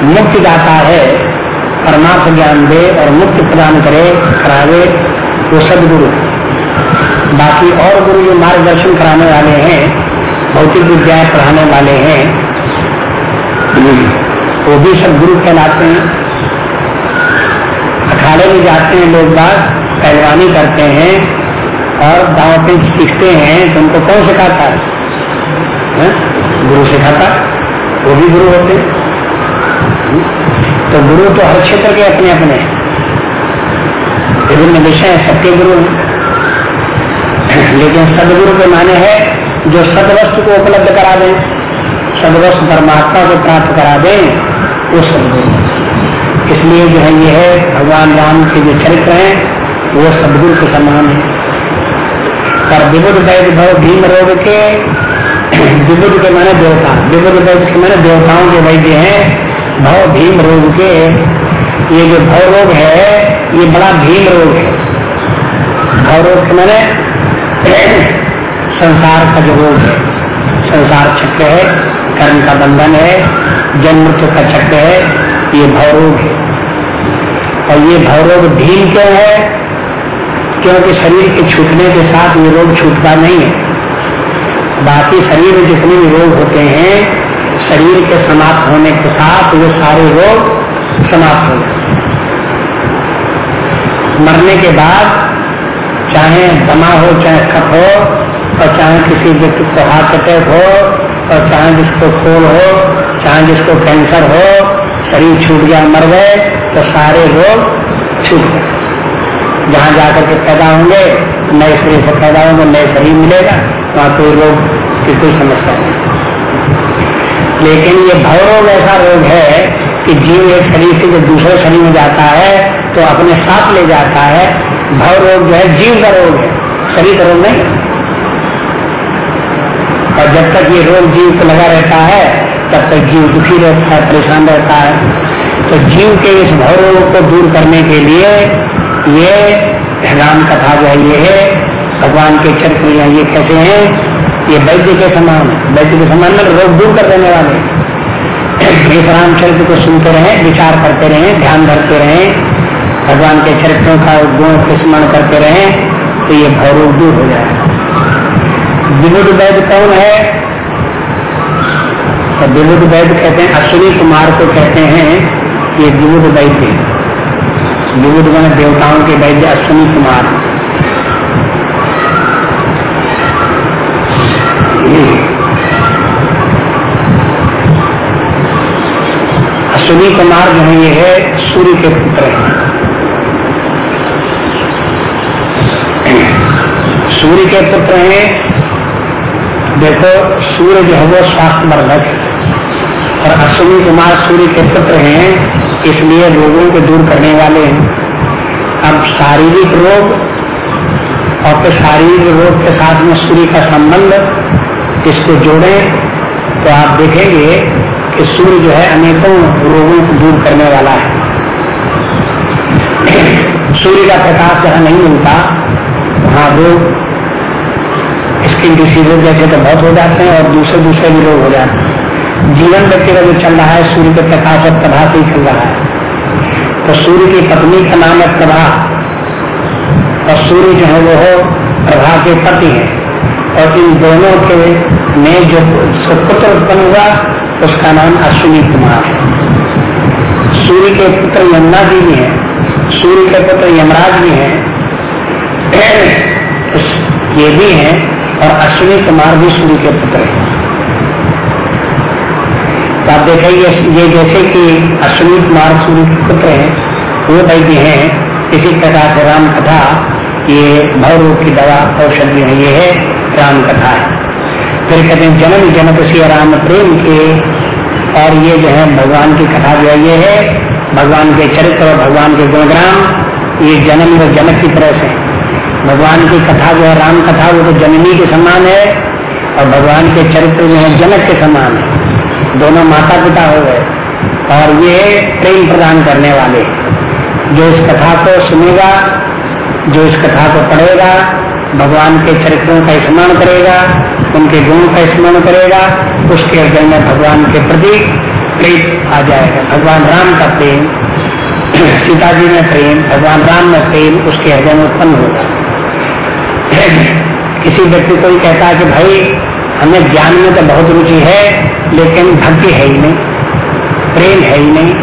A: मुक्ति दाता है परमात्म ज्ञान दे और मुक्ति प्रदान करे, करावे, वो सदगुरु। बाकी और गुरु जो मार्गदर्शन कराने वाले हैं, भौतिक विद्याएँ पढ़ाने वाले हैं, वो भी सब गुरु कहलाते हैं। अखाड़े में जाते हैं लोग बात पहलवानी करते हैं और गाँव पे सीखते हैं तो उनको कौन सिखाता है? गुरु सिखाता वो भी गुरु होते तो गुरु तो हर क्षेत्र के अपने अपने विभिन्न विषय है, सबके गुरु हैं। लेकिन सदगुरु के माने है जो सदवस्तु को उपलब्ध करा दें, सदवस्तु परमात्मा को प्राप्त करा दें, वो सदगुरु इसलिए जो है ये है, भगवान राम के जो चरित्र हैं, वो सदगुरु के समान है। पर विबुद वैद भव भीम रोग के विबुद के माने देवता विबुद वैद के माने देवताओं के वैद्य हैं, भव भीम रोग के। ये जो भव रोग है, ये बड़ा भीम रोग है। भव रोग के माने संसार का जो रोग है, संसार चक्र है, कर्म का बंधन है, जन्म का चक्र है ये भवरोग है। और ये भवरोग भीम क्यों है? क्योंकि शरीर के छूटने के साथ ये रोग छूटता नहीं है। बाकी शरीर में जितने भी रोग होते हैं, शरीर के समाप्त होने के साथ वो सारे रोग समाप्त हो जाते मरने के बाद चाहे दमा हो, चाहे खप हो, और चाहे किसी व्यक्ति को हार्ट अटैक हो, और चाहे जिसको खोल हो, चाहे जिसको कैंसर हो शरीर छूट गया, मर गए तो सारे रोग छूट गए। जहाँ जाकर के पैदा होंगे, नए शरीर से पैदा होंगे, नए शरीर मिलेगा, वहाँ कोई रोग की कोई समस्या नहीं। लेकिन ये भव रोग ऐसा रोग है कि जीव एक शरीर से जब दूसरे शरीर में जाता है तो अपने साथ ले जाता है। भव रोग जो है, जीव का रोग है, शरीर का रोग नहीं। और जब तक ये रोग जीव को लगा रहता है तब तक जीव दुखी रहता है, परेशान रहता है तो जीव के इस भव रोग को दूर करने के लिए ये राम कथा जो है। ये है भगवान के चरित्र ये कैसे हैं, ये वैद्य के समान, वैद्य के समान में रोग दूर कर देने वाले। इस रामचरित्र को सुनते रहे, विचार करते रहे, ध्यान धरते रहे, भगवान के चरित्रों का गुण को स्मरण करते रहे तो ये भवरोग दूर हो जाएगा। विमुद वैद्य कौन है? तो विमुद वैद कहते हैं, अश्विनी कुमार को कहते हैं ये विमुद वैद्य विमुद मन देवताओं के वैद्य अश्विनी कुमार। अश्विनी कुमार जो है, ये है सूर्य के पुत्र हैं। सूर्य के पुत्र हैं, देखो, सूर्य जो है, वो स्वास्थ्य वर्धक है। और अश्विनी कुमार सूर्य के पुत्र हैं, इसलिए रोगों को दूर करने वाले हैं। अब शारीरिक रोग और फिर शारीरिक रोग के साथ में सूर्य का संबंध इसको जोड़े तो आप देखेंगे कि सूर्य जो है अनेकों रोगों को दूर करने वाला है। सूर्य का प्रकाश जहाँ नहीं मिलता, वहाँ रोग स्किन डिसीजेज जैसे तो बहुत हो जाते हैं और दूसरे दूसरे भी रोग हो जाते हैं। जीवन व्यक्ति का जो चल रहा है, सूर्य के प्रकाश और प्रभा से ही चल रहा है। तो सूर्य की पत्नी का नाम है प्रभा। और सूर्य जो है वो प्रभा के पति है। और इन दोनों के में जो पुत्र उत्पन्न हुआ, उसका नाम अश्विनी कुमार है। सूर्य के पुत्र यमुना जी भी हैं। सूर्य के पुत्र यमराज भी हैं। ये भी हैं और अश्विनी कुमार भी सूर्य के पुत्र हैं। तो आप देखेंगे, ये जैसे कि अश्विनी कुमार सूर्य के पुत्र हैं, वो वैद्य हैं, इसी प्रकार से राम कथा ये भव रोग की दवा औषधि है, ये है राम कथा है। फिर कहते हैं जन्म जनक श्री राम प्रेम के, और ये जो है भगवान की कथा जो है, ये है भगवान के चरित्र और भगवान के गुणग्राम, ये जन्म और जनक की तरह से। भगवान की कथा जो है राम कथा वो तो जननी के समान है, और भगवान के चरित्र जो है जनक के समान है। दोनों माता पिता हो गए। और ये प्रेम प्रदान करने वाले। जो इस कथा को सुनेगा, जो इस कथा को पढ़ेगा, भगवान के चरित्रों का स्मरण करेगा, उनके गुण का स्मरण करेगा, उसके हृदय में भगवान के प्रति प्रेम आ जाएगा। भगवान राम का प्रेम, सीता जी में प्रेम, भगवान राम में प्रेम उसके हृदय में उत्पन्न होगा। किसी व्यक्ति को कहता है कि भाई, हमें ज्ञान में तो बहुत रुचि है लेकिन भक्ति है ही नहीं। प्रेम है ही नहीं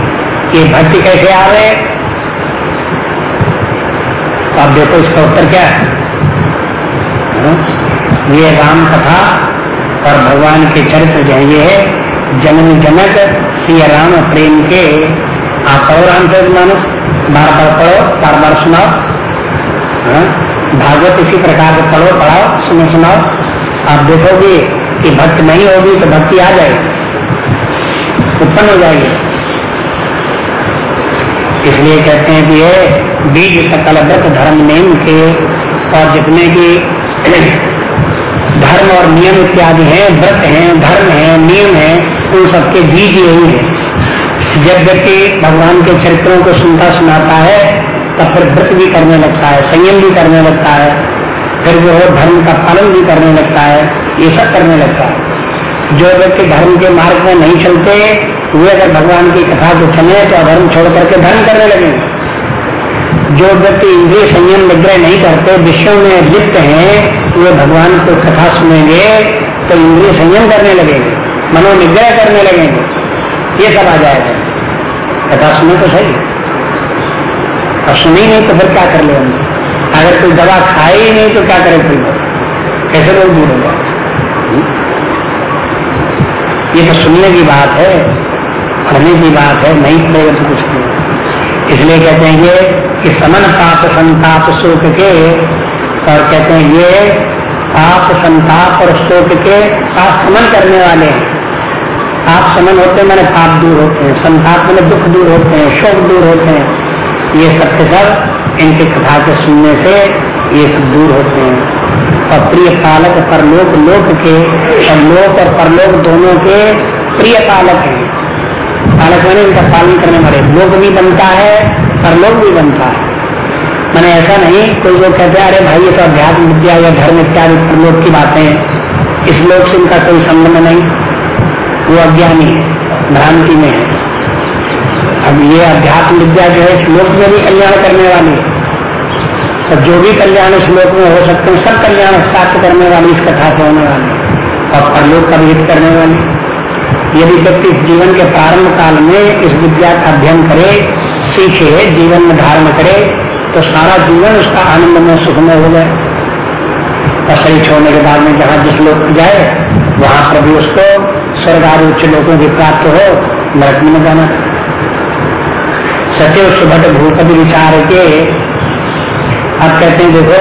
A: ये भक्ति कैसे आ रहे तो आप देखो इसका उत्तर क्या है। हाँ? ये राम कथा और भगवान के चरित्र जो ये है, ये जनन जनक श्री राम प्रेम के। आप पढ़ो रामचरित मानस, बार बार पढ़ो, बार बार सुनाओ। हाँ? भागवत इसी प्रकार से पढ़ो, पढ़ाओ, सुनो, सुनाओ। आप देखोगे कि भक्त नहीं होगी तो भक्ति आ जाएगी। उत्पन्न हो जाएगी। इसलिए कहते हैं कि ये बीज सकल व्रत धर्म नेम के और जितने की धर्म और नियम इत्यादि हैं, व्रत हैं, धर्म है, नियम है, उन सबके बीज यही है। जब व्यक्ति भगवान के चरित्रों को सुनता सुनाता है, तब फिर व्रत भी करने लगता है, संयम भी करने लगता है। फिर जो है धर्म का पालन भी करने लगता है, ये सब करने लगता है। जो व्यक्ति धर्म के मार्ग में नहीं चलते, वे अगर भगवान की कथा को सुने तो अधर्म छोड़ करके धर्म करने लगेंगे। जो व्यक्ति इंद्रिय संयम निग्रह नहीं करते विश्व में लिप्त हैं, वे भगवान को कथा सुनेंगे तो इंद्रिय संयम करने लगेंगे, मनोनिग्रह करने लगेंगे। ये सब आ जाएगा। कथा सुने तो सही और सुनी नहीं तो फिर क्या कर ले अगर कोई दवा खाए ही नहीं तो क्या करे कोई कैसे लोग दूर होगा? ये तो सुनने की बात है, पढ़ने की बात है, नहीं पड़ेगा तो कुछ नहीं। इसलिए कहते हैं ये कि समन पाप संताप शोक के, और कहते हैं ये पाप संताप और शोक के आप समन करने वाले हैं। आप समन होते हैं मैंने पाप दूर होते हैं, संताप मैंने दुख दूर होते हैं, शोक दूर होते हैं। ये के सब इनके कथा को सुनने से ये सब दूर होते हैं। और प्रिय पालक परलोक, लोक के और लोक और परलोक दोनों के प्रिय पालक हैं। पालक मैंने इनका पालन करने वाले। लोक भी बनता है, परलोक भी बनता है। मैंने ऐसा नहीं, कोई लोग कहते हैं, अरे भाई, ये तो अध्यात्म विद्या या धर्म इत्यादि लोग की बातें इस लोक से इनका कोई संबंध नहीं। वो अज्ञानी है भ्रांति में है। अब ये अध्यात्म विद्या जो है श्लोक में भी कल्याण करने वाली है। तो जो भी कल्याण इस लोक में हो सकते हैं, सब कल्याण प्राप्त करने वाली, इस कथा से होने वाली और परलोक का भी करने वाली यदि व्यक्ति इस जीवन के प्रारंभ काल में इस विद्या का अध्ययन करे, सीखे, जीवन में धारण करे तो सारा जीवन उसका आनंद में, सुख में हो जाए। और शरीर छोड़ने के बाद में जहाँ जिस लोग जाए, वहाँ पर भी उसको स्वर्ग आदि उच्च लोगों की प्राप्त हो, नरक में जाना। सत्य सुभट भूपति विचार के अब कहते हैं, देखो,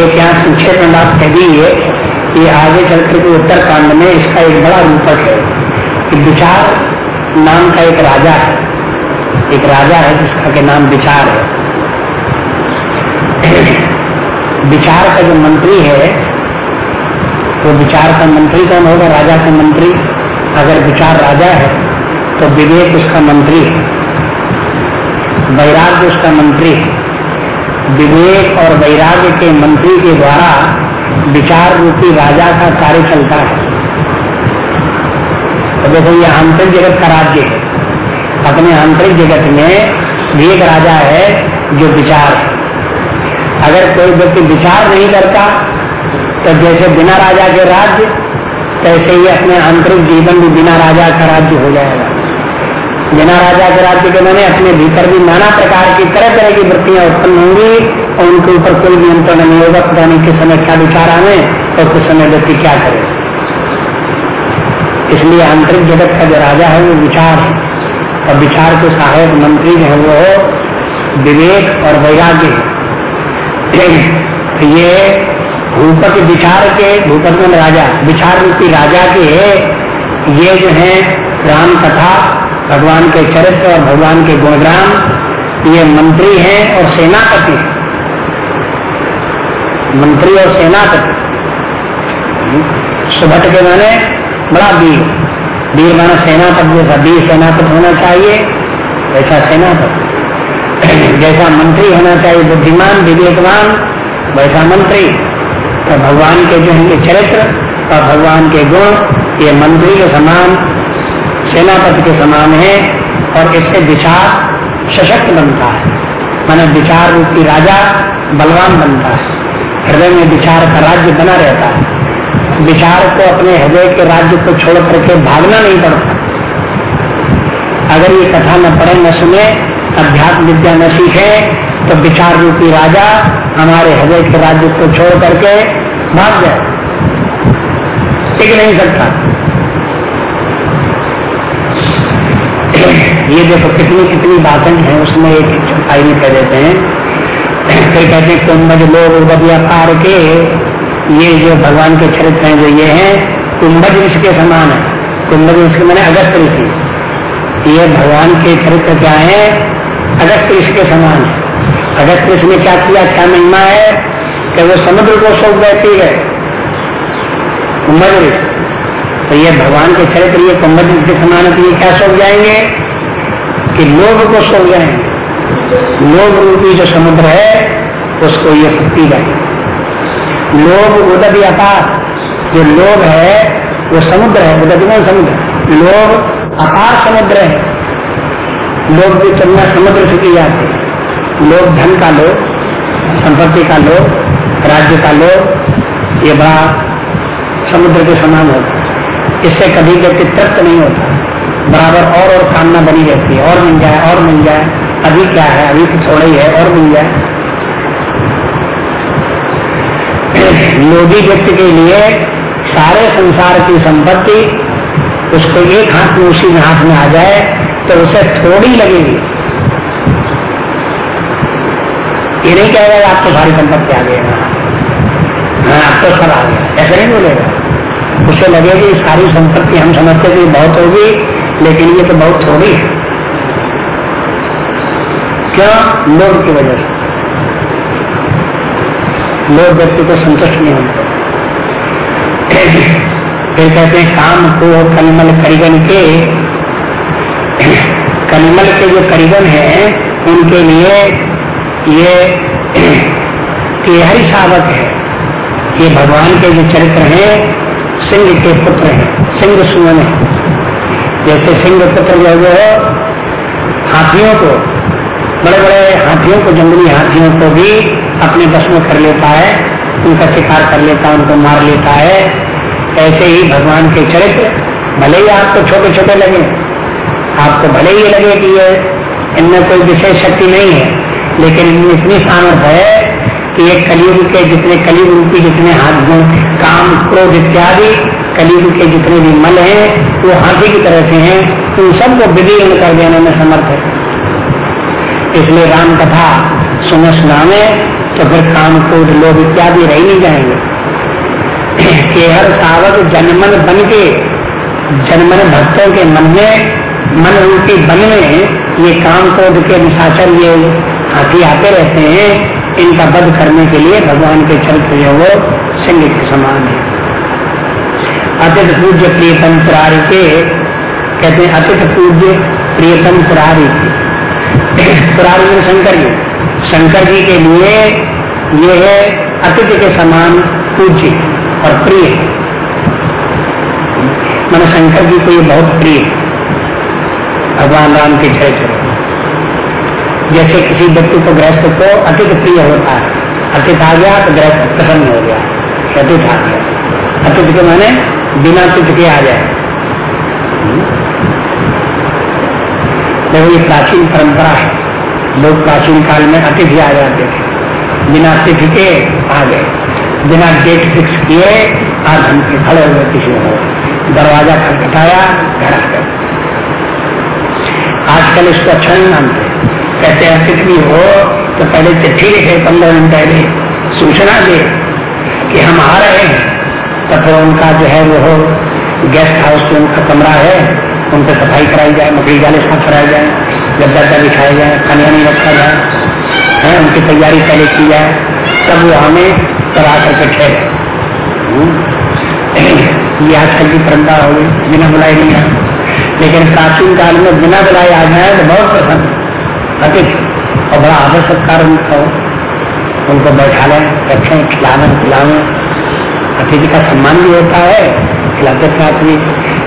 A: एक यहाँ संक्षेप में बात कह दी है कि आगे चलकर के उत्तर कांड में इसका एक बड़ा रूपक है कि विचार नाम का एक राजा है। एक राजा है जिसका के नाम विचार है। विचार का जो मंत्री है, वो विचार का मंत्री कौन होगा? राजा का मंत्री। अगर विचार राजा है तो विवेक उसका मंत्री है। वैराग्य उसका मंत्री। है विवेक और वैराग्य के मंत्री के द्वारा विचार रूपी राजा का कार्य चलता है। तो देखो, ये आंतरिक जगत का राज्य है। अपने आंतरिक जगत में भी एक राजा है जो विचार है। अगर कोई व्यक्ति विचार नहीं करता तो जैसे बिना राजा के राज्य, तैसे ही अपने आंतरिक जीवन भी बिना राजा का राज्य हो जाएगा। बिना राजा के राज्य के मैंने अपने भीतर भी नाना प्रकार की तरह तरह की वृत्तियाँ उत्पन्न होंगी, और उनके ऊपर कोई नियंत्रण नहीं होगा। पता नहीं किस समय क्या विचार आने और किस समय व्यक्ति क्या करे। इसलिए आंतरिक जगत का जो राजा है, वो विचार और विचार के सहायक मंत्री जो है, वो विवेक और वैराग्य तो ये भूपति विचार के, भूपति में राजा, विचार रूपी राजा के ये जो है, राम कथा भगवान के चरित्र और भगवान के गुणग्राम ये मंत्री हैं और सेनापति हैं। मंत्री और सेनापति। सुभट के माने बड़ा वीर। वीर माना सेनापति, जैसा वीर सेनापति होना चाहिए, वैसा सेनापति। जैसा मंत्री होना चाहिए, बुद्धिमान, विवेकवान, वैसा मंत्री। तो भगवान के जो है चरित्र और भगवान के गुण, ये मंत्री के समान सेनापति के समान है और इससे विचार सशक्त बनता है। माना विचार रूपी राजा बलवान बनता है। हृदय में विचार का राज्य बना रहता है। विचार को अपने हृदय के राज्य को छोड़ करके भागना नहीं पड़ता। अगर ये कथा न पढ़े, न सुने, अध्यात्म विद्या न सीखे तो विचार रूपी राजा हमारे हृदय के राज्य को छोड़ करके भाग जाए। टिक नहीं सकता। ये देखो कितनी कितनी बातें हैं, उसमें एक छपाई में कह देते हैं। फिर कहते हैं कुंभज लोग व्यापार के, ये जो भगवान के चरित्र हैं, जो ये हैं, कुंभज ऋषि के समान है। कुंभज ऋषि मैंने अगस्त ऋषि। ये भगवान के चरित्र क्या है? अगस्त ऋषि के समान है। अगस्त ऋषि ने क्या किया? क्या महिमा है? कि वो समुद्र को सोख देती है? कुंभज ऋषि। तो ये भगवान के चरित्र, ये ऋषि के समान ये क्या सोख जाएँगे? कि लोभ को सो जाए लोभ रूपी जो समुद्र है, उसको ये शक्ति जाए लोभ उदय व्यापार जो लोभ है, वो समुद्र है। उदय समुद्र? लोभ अपार समुद्र है। लोभ की तुलना समुद्र से की जाती है। लोभ धन का लोभ, संपत्ति का लोभ, राज्य का लोभ, ये बड़ा समुद्र के समान होता है। इससे कभी व्यक्ति तृप्त नहीं होता। बराबर और और कामना बनी रहती है। और मिल जाए, और मिल जाए। अभी क्या है? अभी तो थोड़ा ही है, और मिल जाए। लोभी व्यक्ति के लिए सारे संसार की संपत्ति उसको एक हाथ में, उसी हाथ में आ जाए तो उसे थोड़ी लगेगी। ये नहीं कहेगा आप तो सारी संपत्ति आ गई हाँ। आप तो सब आ गया ऐसा नहीं बोलेगा। उसे लगेगी सारी संपत्ति हम समझते थे बहुत होगी, लेकिन ये तो बहुत थोड़ी है। क्या? लोभ की वजह से। लोग व्यक्ति को संतुष्ट नहीं होते फिर कहते हैं, काम को कलमल, करीगन के। कलमल के जो करीगन है, उनके लिए ये तिहरी शावक है। ये भगवान के जो चरित्र हैं सिंह के पुत्र हैं, सिंह सुमन है। जैसे सिंह पुत्र जो है हाथियों को बड़े बड़े हाथियों को, जंगली हाथियों को भी अपने बस में कर लेता है, उनका शिकार कर लेता है, उनको मार लेता है। ऐसे ही भगवान के चरित्र, भले ही आपको छोटे छोटे लगे, आपको भले ही लगे कि ये इनमें कोई विशेष शक्ति नहीं है, लेकिन इनमें इतनी सामर्थ्य है कि ये कलयुग के जितने कलयुग रूपी जितने हाथ गुण काम, क्रोध इत्यादि कलयुग के जितने भी मल हैं, वो हाथी की तरह से हैं, उन सबको विलीन कर देने में समर्थ है। इसलिए राम कथा सुने सुनावे तो फिर काम, क्रोध लोग इत्यादि रह नहीं जाएँगे। केहर सावक जनमन बन के, जनमन भक्तों के मन में, मन रूपी बन में, ये काम, क्रोध के निशाचर ये हाथी आते रहते हैं इनका वध करने के लिए भगवान के चरित्र जो वो सिंह के समान है। अतिथ पूज्य प्रियतम पुरारी के कहते हैं अतिथ पूज्य प्रियतम पुरारी पुरारी शंकर जी शंकर जी के लिए ये है अतिथि के समान पूज्य और प्रिय। मन शंकर जी को ये बहुत प्रिय भगवान राम के चरित्र जैसे किसी व्यक्ति को गृहस्थ को अतिथ प्रिय होता है। अतिथ आ गया तो गृहस्थ प्रसन्न हो गया। अतिथ आ गया। अतिथ के माने बिना तिथ के आ जाए देखो, ये प्राचीन परंपरा है। लोग प्राचीन काल में अतिथि आ जाते थे। बिना तिथि के आ गए। बिना डेट फिक्स किए आध घंटे खड़े हुए किसी को दरवाज़ा खटखटाया घर आ गए। आजकल इसको अच्छा नहीं मानते कहते हैं कितनी हो तो पहले चिट्ठी लिखे, पंद्रह दिन पहले सूचना दे कि हम आ रहे हैं। तो फिर उनका जो है, वो गेस्ट हाउस जो उनका कमरा है, उनसे सफ़ाई कराई जाए मकड़ी जाले साफ़ कराए जाए गद्दा का बिछाया जाए, खाना नहीं रखा जाए, है, उनकी तैयारी पहले की जाए, तब वो हमें करा करके ठहरे। ये आजकल की परंपरा हो गई, बिना बुलाए नहीं आए लेकिन प्राचीन काल में बिना बुलाए आ जाए तो बहुत पसंद अधिक और बड़ा आदर सत्कार उनको उनको बैठा लें, रखें खिलावे पिलावे अतिथि का सम्मान भी होता है, खिलाते भी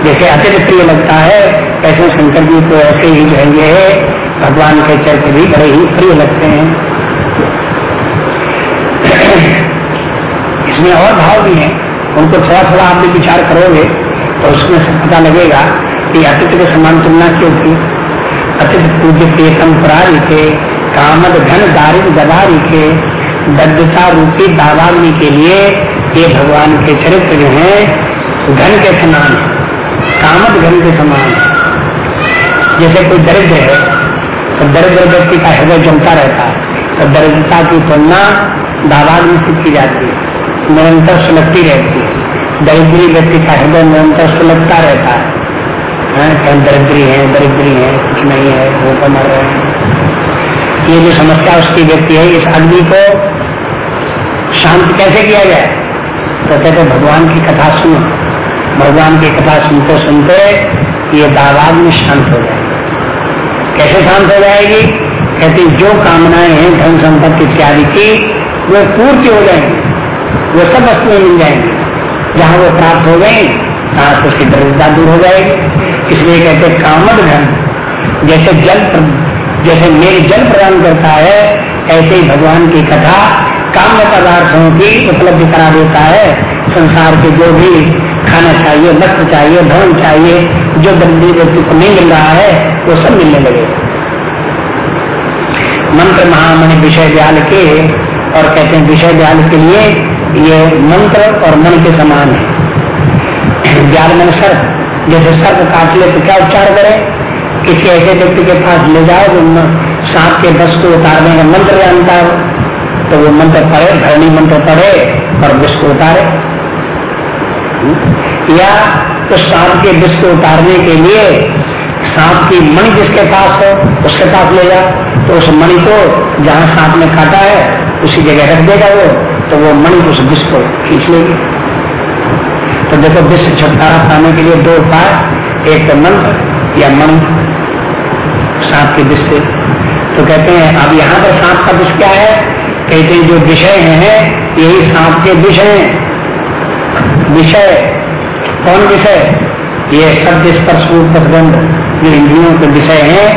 A: जैसे अतिथि प्रिय लगता है ऐसे शंकर जी को ऐसे ही ये भगवान के चरित्र भी बड़े ही प्रिय लगते हैं। इसमें और भाव भी है। उनको थोड़ा थोड़ा आप भी विचार करोगे तो उसमें पता लगेगा कि अतिथि के समान तुलना क्यों की? अतिथि पूज्य प्रियतम पुरारी थे कामद घन दारिद गदारी दग्धता रूपी दावाग्नि के लिए ये भगवान के चरित्र जो है, घन के समान कामद घन के समान जैसे कोई दरिद्र है तो दरिद्र व्यक्ति का हृदय जमता रहता है तो दरिद्रता की तुलना दावाग्नि से की जाती है, निरंतर सुलगती रहती है। दरिद्री व्यक्ति का हृदय निरंतर सुलगता रहता है कहीं दरिद्री है दरिद्री है, कुछ नहीं है, वो तो मर रहे हैं। ये जो समस्या उसकी व्यक्ति है, इस आदमी को शांत कैसे किया जाए? तो कहते भगवान की कथा सुनो। भगवान की कथा सुनते सुनते ये दावाद में शांत हो जाएगी। कैसे शांत हो जाएगी? कहती, जो कामनाएँ हैं, धन संपत्ति इत्यादि की, वो पूर्ति हो जाएँगी। वो सब वस्तुएँ मिल जाएँगी। जहाँ वो प्राप्त हो गए कहाँ से उसकी दरिद्रता दूर हो जाएगी। इसलिए कहते कामद धन जैसे जल जैसे मेघ जल प्रदान करता है, ऐसे ही भगवान की कथा काम पदार्थों की उपलब्धि करा देता है। संसार के जो भी खाना चाहिए, वस्त्र चाहिए भवन चाहिए, जो गंदी व्यक्ति को नहीं मिल रहा है, वो सब मिलने लगे। मंत्र महामणि विषय दयाल के, और कहते हैं विषय दयाल के लिए ये मंत्र और मन के समान है। ज्ञान मन सर्प जैसे सर्प काट ले तो क्या उपचार करे? किसी ऐसे व्यक्ति के पास ले जाओ जो सांप के बस को उतारने का मंत्र जानता हो। तो वो मंत्र पढ़े धरणी मंत्र पढ़े और विष को उतारे। या तो सांप के विष को उतारने के लिए सांप की मणि जिसके पास हो, उसके पास ले जा। तो उस मणि को जहाँ सांप ने काटा है, उसी जगह रख देगा वो। तो वो मणि उस विष को खींच लेगी। देखो विश्व छुटकारा पाने के लिए दो उपाय एक तो मंत्र या मन सांप के विष से। तो कहते हैं, अब यहाँ पर सांप का विष क्या है? कहते हैं, जो विषय है, यही सांप के विषय विषय? कौन विषय? ये शब्द स्पर्श प्रतिबंध जो इंद्रियों के विषय हैं,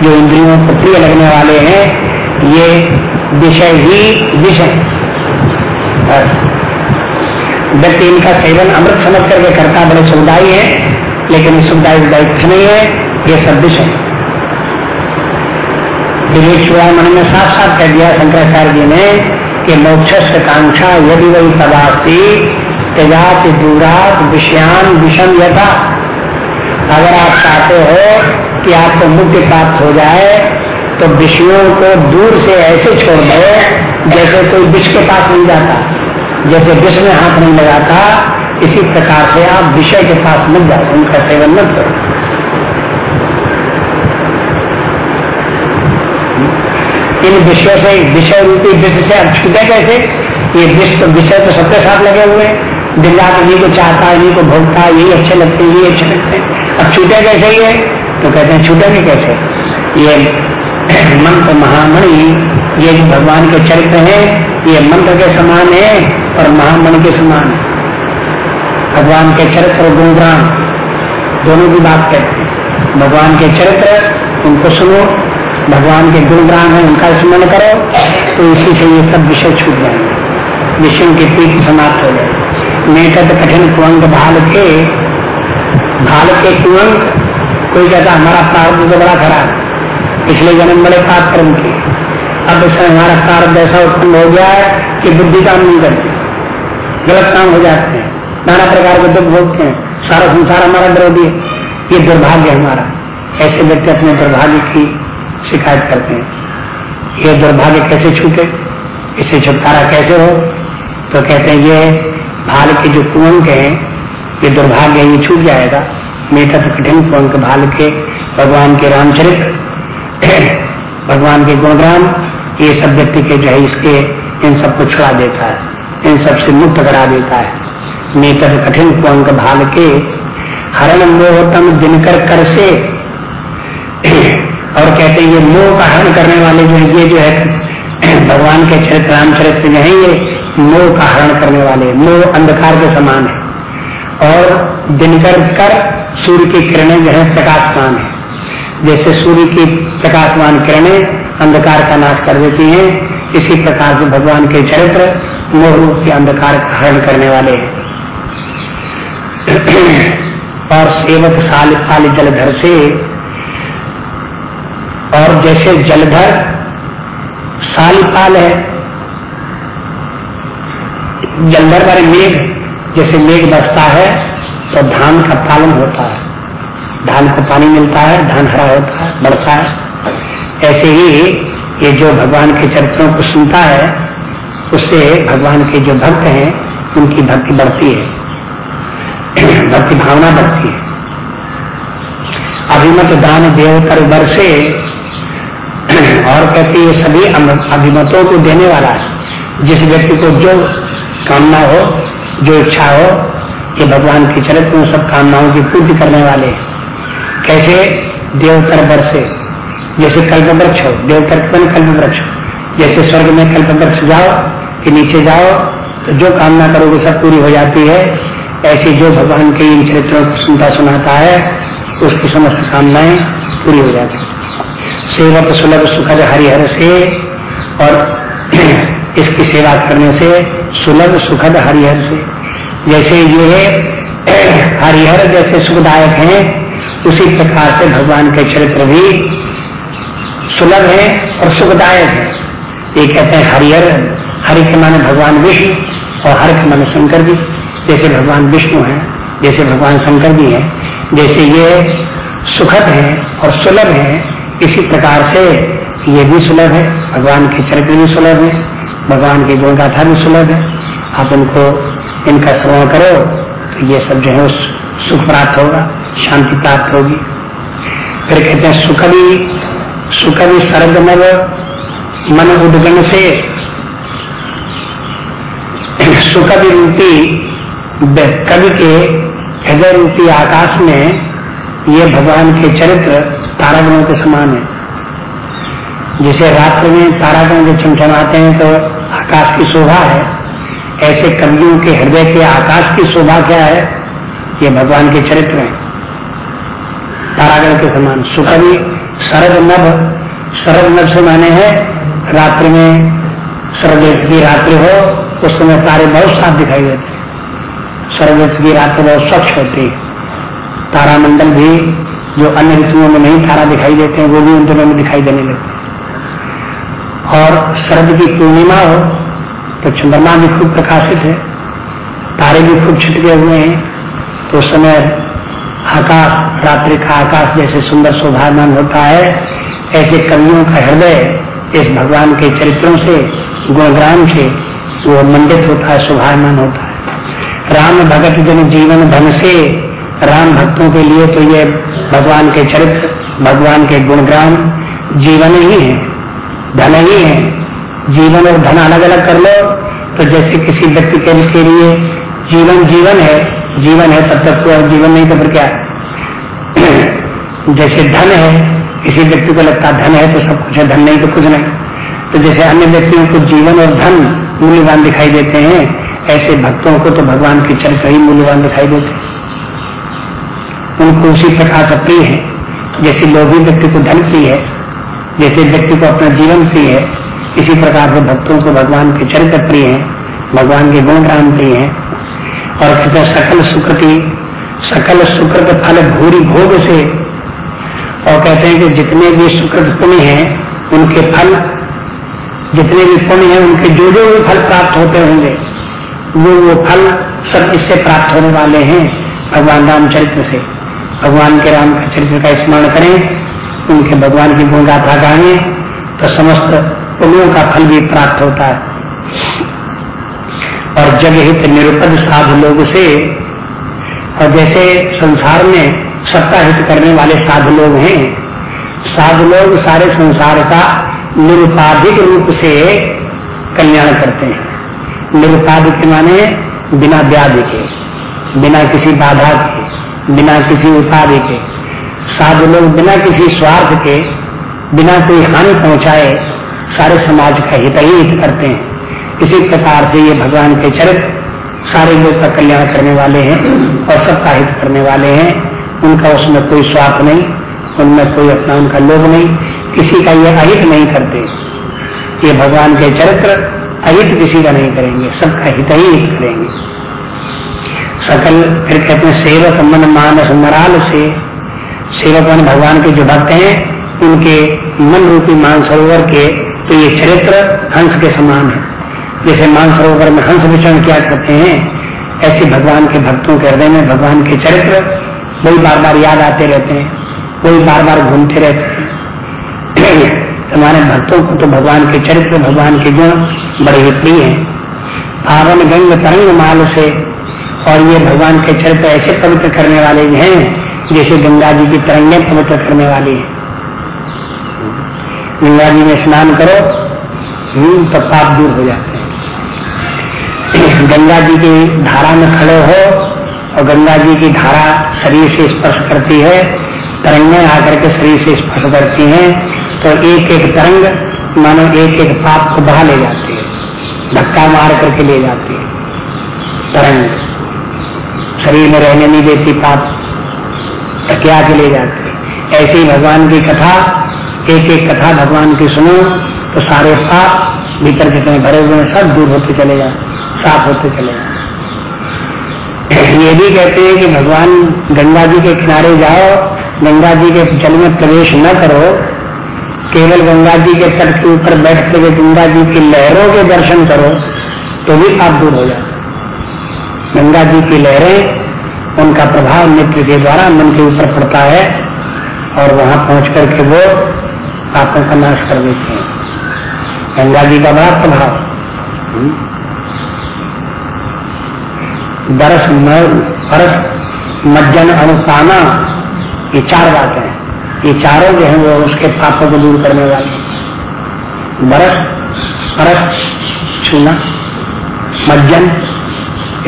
A: जो इंद्रियों को प्रिय लगने वाले हैं, ये विषय ही विषय व्यक्ति इनका सेवन अमृत समझ करके करता, बड़े सुविधाई है, लेकिन सुविधाई कुछ नहीं है, ये सब विषय। विवेक मन में साफ़ साफ़ कह दिया शंकराचार्य जी ने कि मोक्ष कांक्षा यदि वही पदार्थी तेजात दूरात विषयान विषम यथा। अगर आप चाहते हो कि आपको मुक्ति प्राप्त हो जाए तो विषयों को दूर से ऐसे छोड़ दो जैसे कोई विष के पास नहीं जाता। जैसे विष में हाथ नहीं लगाता इसी प्रकार से आप विषय के साथ मत जाओ उनका सेवन मत करो। इन विषयों से, विषय रूपी विष से अब छूटे कैसे? ये विष तो विषय तो सबके साथ लगे हुए रात इन्हीं को चाहता है को भोगता है यही अच्छे लगते हैं, यही अच्छे लगते हैं। अब छूटे कैसे ये? तो कहते हैं, छूटे छूटेंगे कैसे? ये मंत्र महामणि, ये भगवान के चरित्र हैं, ये मंत्र के समान है। और महामन के समान भगवान के चरित्र और गुणग्राम दोनों की बात कहते हैं। भगवान के चरित्र, उनको सुनो। भगवान के गुणग्राम है, उनका स्मरण करो। तो इसी से ये सब विषय छूट जाएँगे। विषयों की पीठ समाप्त हो जाए मेकट कठिन कुंग भाल के भाल के कुंग कोई कहता, हमारा प्रारंभ तो बड़ा खराब इसलिए जन्म बड़े पाप कर्म के अब इससे हमारा प्रारंभ ऐसा उत्पन्न हो गया है कि बुद्धि काम नहीं गलत काम हो जाते हैं। नाना प्रकार के दुख भोगते हैं। सारा संसार हमारा विरोधी है। ये दुर्भाग्य हमारा। ऐसे व्यक्ति अपने दुर्भाग्य की शिकायत करते हैं। ये दुर्भाग्य कैसे छूटे? इसे छुटकारा कैसे हो? तो कहते हैं, ये भाल के जो कुंक है, ये दुर्भाग्य ये छूट जाएगा। मेटा तो कठिन कुंक भाल के भगवान के रामचरित्र भगवान के गुणग्राम ये सब व्यक्ति के जो है, इसके इन सबको छुड़ा देता है। इन सबसे मुक्त करा देता है। नेतर कठिन कुंक भाल के हरण मोहतम दिनकर कर से। और कहते हैं, ये मोह का हरण करने वाले जो है, ये जो है, भगवान के चरित्र रामचरित्र जो है, ये मोह का हरण करने वाले मोह अंधकार के समान है। और दिनकर कर सूर्य की किरणें जो है, प्रकाशमान है। जैसे सूर्य की प्रकाशमान किरणें अंधकार का नाश कर देती हैं, इसी प्रकार से भगवान के चरित्र मोह रूप के अंधकार हरण करने वाले। हैं और सेवक साल पाल जलधर से, और जैसे जलधर सालिपाल है, जलधर वाले मेघ, जैसे मेघ बसता है तो धान का पालन होता है। धान को पानी मिलता है, धान हरा होता है, बढ़ता है। ऐसे ही ये जो भगवान के चरित्रों को सुनता है उससे भगवान के जो भक्त हैं, उनकी भक्ति बढ़ती है। भक्ति भावना बढ़ती है। अभिमत दान देव कर बरसे। और कहते ये सभी अभिमतों को देने वाला है। जिस व्यक्ति को जो कामना हो, जो इच्छा हो, ये भगवान के चरित्र में सब कामनाओं की पूर्ति करने वाले कैसे? देवतर बरसे। जैसे कल्प वृक्ष हो देवतर कल्प वृक्ष जैसे स्वर्ग में कल्प वृक्ष जाओ कि नीचे जाओ तो जो कामना करोगे सब पूरी हो जाती है। ऐसे जो भगवान के इन चरित्रों को सुनता सुनाता है, उसकी समस्त कामनाएँ पूरी हो जाती सेवक सुलभ सुखद हरिहर से, और इसकी सेवा करने से सुलभ सुखद हरिहर से। जैसे ये हरिहर जैसे सुखदायक हैं, उसी प्रकार से भगवान के चरित्र भी सुलभ है और सुखदायक है। ये कहते हैं हरिहर, हरि के माने भगवान विष्णु और हर के माने शंकर जी। जैसे भगवान विष्णु हैं, जैसे भगवान शंकर जी हैं, जैसे ये सुखद है और सुलभ है, इसी प्रकार से ये भी सुलभ है। भगवान के चरित्र भी सुलभ है, भगवान की गुण गाथा भी सुलभ है। आप इनको, इनका श्रवण करो तो ये सब जो है सुख प्राप्त होगा, शांति प्राप्त होगी। फिर कहते हैं सुख भी सुख भी सर्ग नव मन उदगण से भी रूपी कवि के हृदय रूपी आकाश में ये भगवान के चरित्र तारागणों के समान है। जिसे रात्र में तारागण जो चमचमाते हैं तो आकाश की शोभा है, ऐसे कवियों के हृदय के आकाश की शोभा क्या है? ये भगवान के चरित्र है। तारागण के समान। सुकवि शरद नभ शरद नभ से माने हैं रात्रि में शरद की रात्रि हो, उस समय तारे बहुत साफ़ दिखाई देते सर्वोच्च की रात्रि बहुत स्वच्छ होती है। तारामंडल भी जो अन्य ऋतुओं में नहीं तारा दिखाई देते हैं, वो भी उन दिनों में दिखाई देने लगते और शरद की पूर्णिमा हो तो चंद्रमा भी खूब प्रकाशित है। तारे भी खूब छिटके हुए हैं। तो उस समय आकाश, रात्रि का आकाश जैसे सुंदर शोभामान होता है, ऐसे कवियों का हृदय इस भगवान के चरित्रों से गुणग्राम से, वो मंडित होता है शोभामान होता है। राम भगत जन जीवन धन से, राम भक्तों के लिए तो ये भगवान के चरित्र, भगवान के गुणग्राम जीवन ही है, धन ही है। जीवन और धन अलग अलग कर लो तो जैसे किसी व्यक्ति के लिए जीवन जीवन है जीवन है तब तक तो जीवन नहीं तो फिर क्या? जैसे धन है किसी व्यक्ति को लगता धन है तो सब कुछ है, धन नहीं तो कुछ नहीं। तो जैसे अन्य व्यक्तियों को जीवन और धन मूल्यवान दिखाई देते हैं, ऐसे भक्तों को तो भगवान के चरित्र ही मूल्यवान दिखाई देते उनको उसी प्रकार का प्रिय है, जैसे लोभी व्यक्ति को धन प्रिय है, जैसे व्यक्ति को अपना जीवन प्रिय है, इसी प्रकार से भक्तों को भगवान के चरित्र प्रिय है, भगवान के गुणग्राम प्रिय है। और सकल सुकृति, सकल सुकृत फल भूरी भोग से और कहते हैं कि जितने भी सुकृत पुण्य हैं, उनके फल, जितने भी पुण्य हैं, उनके जो जो भी फल प्राप्त होते होंगे, वो वो फल सब इससे प्राप्त होने वाले हैं भगवान रामचरित्र से। भगवान के राम चरित्र का स्मरण करें, उनके भगवान की गुणगाथा गाने तो समस्त पुण्यों का फल भी प्राप्त होता है। और जगहित निरुपद साधु लोग से, और जैसे संसार में सत्ता हित करने वाले साधु लोग हैं। साधु लोग सारे संसार का निरुपाधिक रूप से कल्याण करते हैं। निरुपाधिक माने बिना व्याधि के, बिना किसी बाधा के, बिना किसी उपाधि के। साधु लोग बिना किसी स्वार्थ के, बिना कोई हानि पहुँचाए सारे समाज का हित ही हित करते हैं। इसी प्रकार से ये भगवान के चरित्र सारे लोग का कल्याण करने वाले हैं और सबका हित करने वाले हैं। उनका उसमें कोई स्वार्थ नहीं, उनमें कोई अपना उनका लोभ नहीं, किसी का ये अहित नहीं करते। ये भगवान के चरित्र अहित किसी का नहीं करेंगे, सबका हित ही हित करेंगे। सकल, फिर कहते हैं, सेवक मन मानस मराल से। सेवक मन भगवान के जो भक्त हैं, उनके मन रूपी मान सरोवर के तो ये चरित्र हंस के समान है। जैसे मानसरोवर में हंस विचरण किया करते हैं, ऐसे भगवान के भक्तों के हृदय में भगवान के चरित्र वही बार बार याद आते रहते हैं वही बार बार घूमते रहते हैं। हमारे भक्तों को तो भगवान के चरित्र, भगवान के गुण बड़े ही प्रिय हैं। पावन गंग तरंग माल से और ये भगवान के चरित्र ऐसे पवित्र करने वाले हैं, जैसे गंगा जी की तरंगे पवित्र करने वाली है। गंगा जी में स्नान करो तो पाप दूर हो जाते हैं। गंगा जी की धारा में खड़े हो और गंगा जी की धारा शरीर से स्पर्श करती है, तरंगे आकर के शरीर से स्पर्श करती हैं तो एक एक तरंग, मानो एक एक पाप को बहा ले जाती है, धक्का मार करके ले जाती है। तरंग, शरीर में रहने नहीं देती पाप टकिया के ले जाती है। ऐसे ही भगवान की कथा एक एक कथा भगवान की सुनो तो सारे पाप भीतर जितने भरे हुए हैं, सब दूर होते चले जाते साफ़ होते चले ये भी कहते हैं कि भगवान गंगा जी के किनारे जाओ, गंगा जी के जल में प्रवेश न करो, केवल गंगा जी के तट के ऊपर बैठते हुए गंगा जी की लहरों के दर्शन करो तो भी आप दूर हो जाओ गंगा जी की लहरें उनका प्रभाव नित्य के द्वारा मन के ऊपर पड़ता है और वहाँ पहुँच करके वो पापों का नाश कर देते हैं गंगा जी का बड़ा प्रभाव। बरस बरस मज्जन, अनुपाना, ये चार बातें हैं। ये चारों जो है वो उसके पापों को दूर करने वाले बरस परस छूना, मज्जन,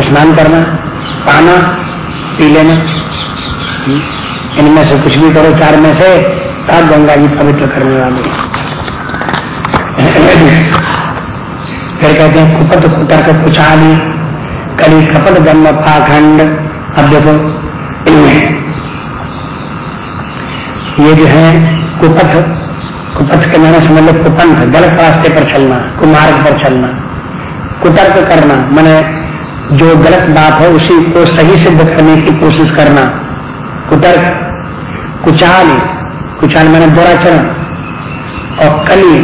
A: स्नान करना, पाना, पी लेना। इनमें से कुछ भी करो, चार में से तब गंगा जी पवित्र करने वाले फिर कहते हैं, कुपत कुतर के कुचाली कली कपल जन्म पाखंड अब देखो ये जो है, कुपथ कुपथ के मैंने समझ लो कुपंथ, गलत रास्ते पर चलना, कुमार्ग पर चलना, कुतर्क करना, मैंने जो गलत बात है उसी को सही सिद्ध करने की कोशिश करना, कुतर्क, कुचाल कुचाल मैंने बुरा चरण और कली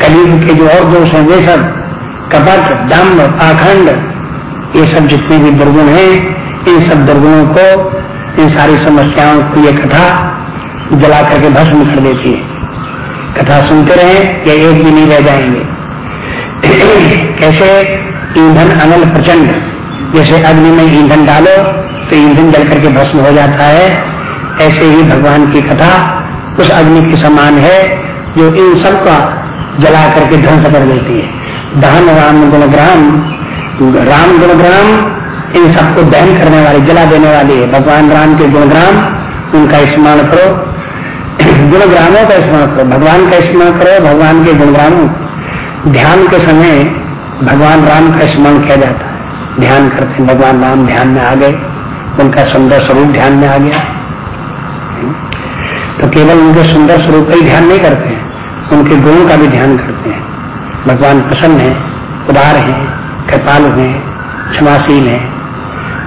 A: कली के जो और दोष हैं, वे सब कपट दम्भ पाखंड ये सब जितने भी दुर्गुण हैं, इन सब दुर्गुणों को, इन सारी समस्याओं को ये कथा जला करके भस्म कर देती है। कथा सुनते रहे, या एक भी नहीं रह जाएँगे। कैसे? ईंधन अनल प्रचंड। जैसे अग्नि में ईंधन डालो तो ईंधन जल करके भस्म हो जाता है। ऐसे ही भगवान की कथा उस अग्नि के समान है, जो इन सबका जला करके ध्वंस कर देती है। दहन राम गुणग्राम राम गुणग्राम, इन सबको दहन करने वाले, जला देने वाली भगवान राम के गुणग्राम, उनका स्मरण करो। गुणग्रामों का स्मरण करो, भगवान का स्मरण करो, भगवान के गुणग्रामों ध्यान के समय भगवान राम का स्मरण किया जाता है। ध्यान करते हैं, भगवान राम ध्यान में आ गए, उनका सुंदर स्वरूप ध्यान में आ गया। तो केवल उनके सुंदर स्वरूप का ही ध्यान नहीं करते हैं, उनके गुणों का भी ध्यान करते हैं। भगवान प्रसन्न है उदार है, कृपालु है, क्षमाशील है।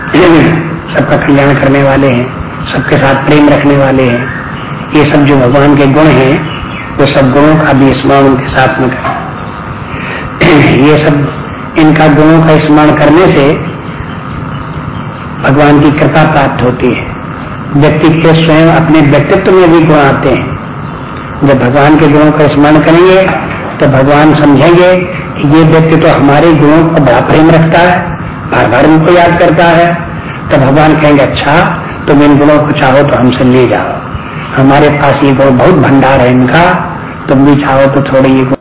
A: सबका कल्याण करने वाले हैं, सबके साथ प्रेम रखने वाले हैं। ये सब जो भगवान के गुण हैं, वो सब गुणों का भी स्मरण उनके साथ में करें। ये सब, इनका गुणों का स्मरण करने से भगवान की कृपा प्राप्त होती है। व्यक्ति के स्वयं अपने व्यक्तित्व में भी गुण आते हैं। जब भगवान के गुणों का स्मरण करेंगे तो भगवान समझेंगे कि ये व्यक्ति तो हमारे गुणों को बड़ा प्रेम रखता है बार बार उनको याद करता है। तो भगवान कहेंगे अच्छा तुम इन गुणों को चाहो तो हमसे ले जाओ। हमारे पास ये गुण बहुत भंडार है इनका, तुम भी चाहो तो थोड़े ये